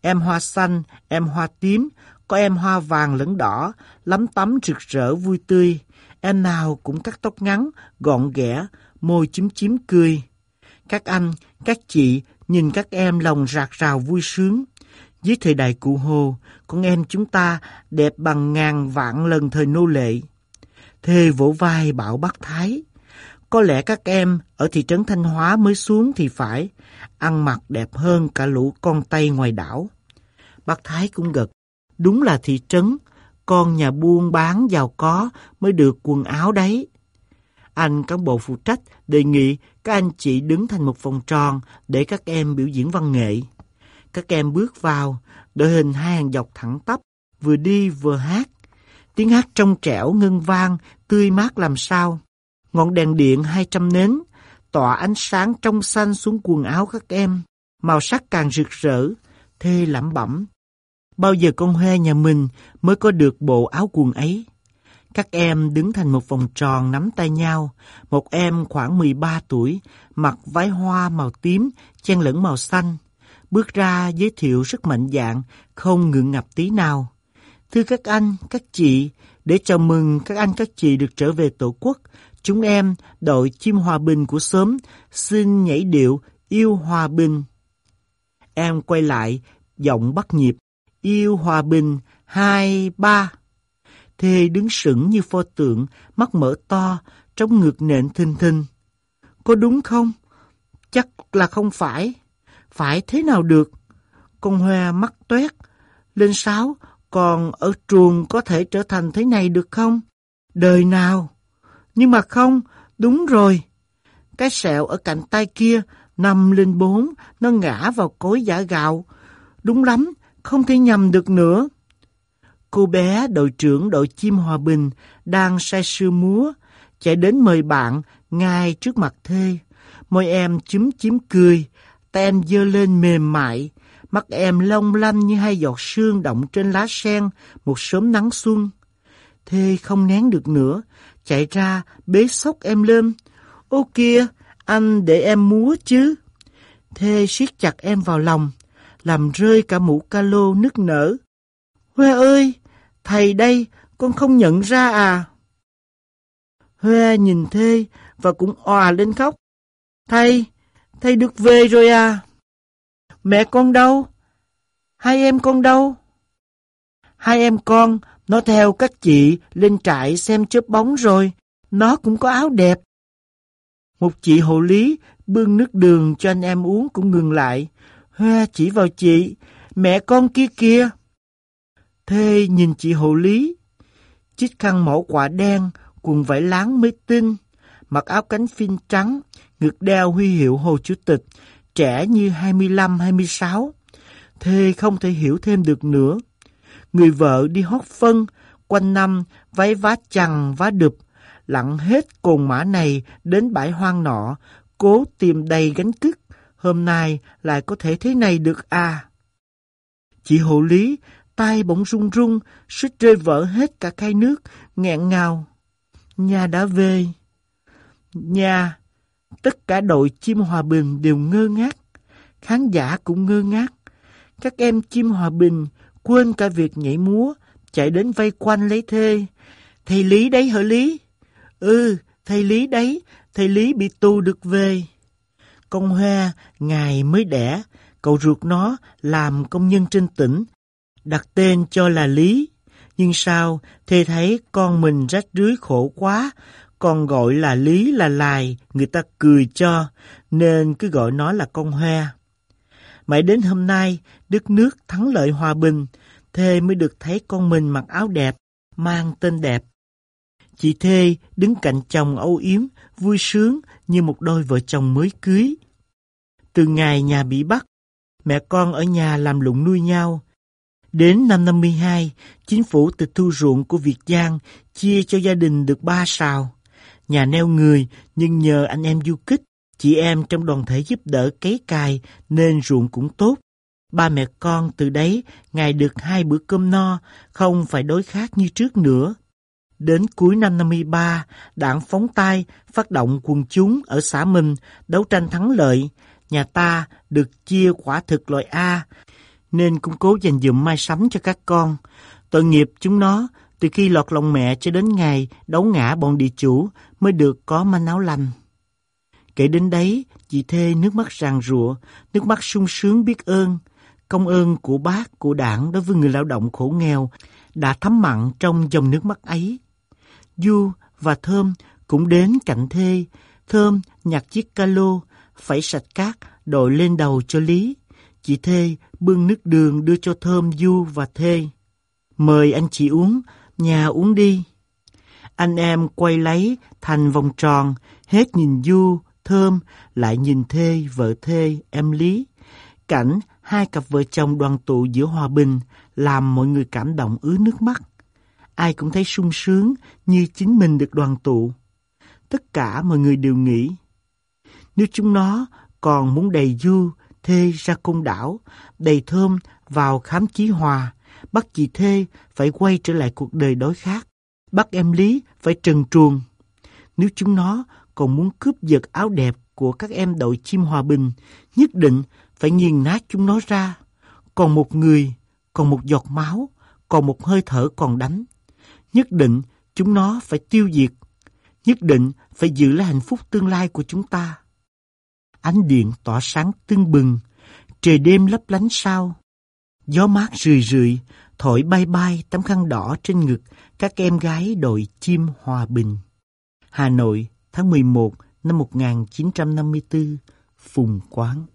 Em hoa xanh, em hoa tím, có em hoa vàng lẫn đỏ, lắm tắm rực rỡ vui tươi. Em nào cũng cắt tóc ngắn, gọn ghẽ, môi chúm chím cười. Các anh, các chị nhìn các em lòng rạc rào vui sướng. Dưới thời đại cụ Hồ, con em chúng ta đẹp bằng ngàn vạn lần thời nô lệ. Thề vỗ vai bảo bác Thái. Có lẽ các em ở thị trấn Thanh Hóa mới xuống thì phải, ăn mặc đẹp hơn cả lũ con Tây ngoài đảo. Bác Thái cũng gật. Đúng là thị trấn, con nhà buôn bán giàu có mới được quần áo đấy. Anh cán bộ phụ trách đề nghị các anh chị đứng thành một vòng tròn để các em biểu diễn văn nghệ. Các em bước vào, đội hình hai hàng dọc thẳng tắp, vừa đi vừa hát. Tiếng hát trong trẻo ngân vang, tươi mát làm sao. Ngọn đèn điện 200 nến, tỏa ánh sáng trong xanh xuống quần áo các em. Màu sắc càng rực rỡ, thê lẩm bẩm. Bao giờ con Huê nhà mình mới có được bộ áo quần ấy? Các em đứng thành một vòng tròn nắm tay nhau. Một em khoảng 13 tuổi, mặc váy hoa màu tím, chen lẫn màu xanh. Bước ra giới thiệu rất mạnh dạng, không ngượng ngập tí nào. Thưa các anh, các chị, để chào mừng các anh các chị được trở về Tổ quốc, chúng em, đội chim hòa bình của xóm, xin nhảy điệu yêu hòa bình. Em quay lại, giọng bắt nhịp, yêu hòa bình, hai, ba. Thê đứng sững như pho tượng, mắt mở to, trong ngực nện thinh thinh. Có đúng không? Chắc là không phải. Phải thế nào được? Con Hoa mắt toét. Lên sáo, còn ở truồng có thể trở thành thế này được không? Đời nào? Nhưng mà không, đúng rồi. Cái sẹo ở cạnh tay kia, nằm lên bốn, nó ngã vào cối giả gạo. Đúng lắm, không thể nhầm được nữa. Cô bé đội trưởng đội chim hòa bình đang say sưa múa, chạy đến mời bạn ngay trước mặt thê. Môi em chúm chím cười, em dơ lên mềm mại, mắt em long lanh như hai giọt sương động trên lá sen một sớm nắng xuân. Thê không nén được nữa, chạy ra bế sốc em lên. Ô kia, anh để em múa chứ. Thê siết chặt em vào lòng, làm rơi cả mũ ca lô nức nở. Huê ơi, thầy đây, con không nhận ra à? Huê nhìn Thê và cũng òa lên khóc. Thầy, thầy được về rồi à? Mẹ con đâu? Hai em con đâu? Hai em con, nó theo các chị lên trại xem chớp bóng rồi. Nó cũng có áo đẹp. Một chị hộ lý bưng nước đường cho anh em uống cũng ngừng lại. Hoa chỉ vào chị, mẹ con kia kia. Thê nhìn chị hộ lý, chích khăn mẫu quả đen, quần vải láng mới tinh, mặc áo cánh phin trắng, ngực đeo huy hiệu Hồ Chủ tịch, trẻ như 25-26. Thê không thể hiểu thêm được nữa. Người vợ đi hót phân, quanh năm váy vá chằng vá đụp, lặn hết cồn mã này đến bãi hoang nọ, cố tìm đầy gánh cức. Hôm nay lại có thể thế này được à? Chị hộ lý, tay bỗng run run, suýt rơi vỡ hết cả khay nước, nghẹn ngào. Nhà đã về. Nhà, tất cả đội chim hòa bình đều ngơ ngác. Khán giả cũng ngơ ngác. Các em chim hòa bình quên cả việc nhảy múa, chạy đến vây quanh lấy thê. Thầy Lý đấy hả Lý? Ừ, thầy Lý đấy, thầy Lý bị tù được về. Con Hoa, ngày mới đẻ, cậu ruột nó làm công nhân trên tỉnh, đặt tên cho là Lý. Nhưng sao, thầy thấy con mình rách rưới khổ quá, còn gọi là Lý là Lài, người ta cười cho, nên cứ gọi nó là con Hoa. Mãi đến hôm nay, đất nước thắng lợi hòa bình, Thê mới được thấy con mình mặc áo đẹp, mang tên đẹp. Chị Thê đứng cạnh chồng âu yếm, vui sướng như một đôi vợ chồng mới cưới. Từ ngày nhà bị bắt, mẹ con ở nhà làm lụng nuôi nhau. Đến năm 52, chính phủ tịch thu ruộng của Việt Giang chia cho gia đình được ba sào. Nhà neo người nhưng nhờ anh em du kích, chị em trong đoàn thể giúp đỡ cấy cài nên ruộng cũng tốt. Ba mẹ con từ đấy ngày được hai bữa cơm no, không phải đối khác như trước nữa. Đến cuối năm 53, đảng phóng tay phát động quân chúng ở xã mình đấu tranh thắng lợi. Nhà ta được chia quả thực loại A, nên cũng cố dành dụm mai sắm cho các con. Tội nghiệp chúng nó, từ khi lọt lòng mẹ cho đến ngày đấu ngã bọn địa chủ mới được có manh áo lành. Kể đến đấy, chị Thê nước mắt ràng rụa, nước mắt sung sướng biết ơn. Công ơn của bác, của đảng đối với người lao động khổ nghèo đã thấm mặn trong dòng nước mắt ấy. Du và Thơm cũng đến cạnh Thê. Thơm nhặt chiếc ca lô, phải sạch cát, đội lên đầu cho Lý. Chị Thê bưng nước đường đưa cho Thơm, Du và Thê. Mời anh chị uống, nhà uống đi. Anh em quay lấy thành vòng tròn, hết nhìn Du, Thơm, lại nhìn Thê, vợ Thê, em Lý. Cảnh hai cặp vợ chồng đoàn tụ giữa hòa bình làm mọi người cảm động ứa nước mắt. Ai cũng thấy sung sướng như chính mình được đoàn tụ. Tất cả mọi người đều nghĩ, nếu chúng nó còn muốn đầy du, thê ra cung đảo, đầy thơm vào khám chí hòa, bắt chị thê phải quay trở lại cuộc đời đối khác, bắt em Lý phải trần truồng. Nếu chúng nó còn muốn cướp giật áo đẹp của các em đội chim hòa bình, nhất định phải nghiền nát chúng nó ra. Còn một người, còn một giọt máu, còn một hơi thở còn đánh. Nhất định chúng nó phải tiêu diệt. Nhất định phải giữ lấy hạnh phúc tương lai của chúng ta. Ánh điện tỏa sáng tưng bừng, trời đêm lấp lánh sao. Gió mát rười rượi, thổi bay bay tấm khăn đỏ trên ngực các em gái đội chim hòa bình. Hà Nội, tháng 11 năm 1954, Phùng Quán.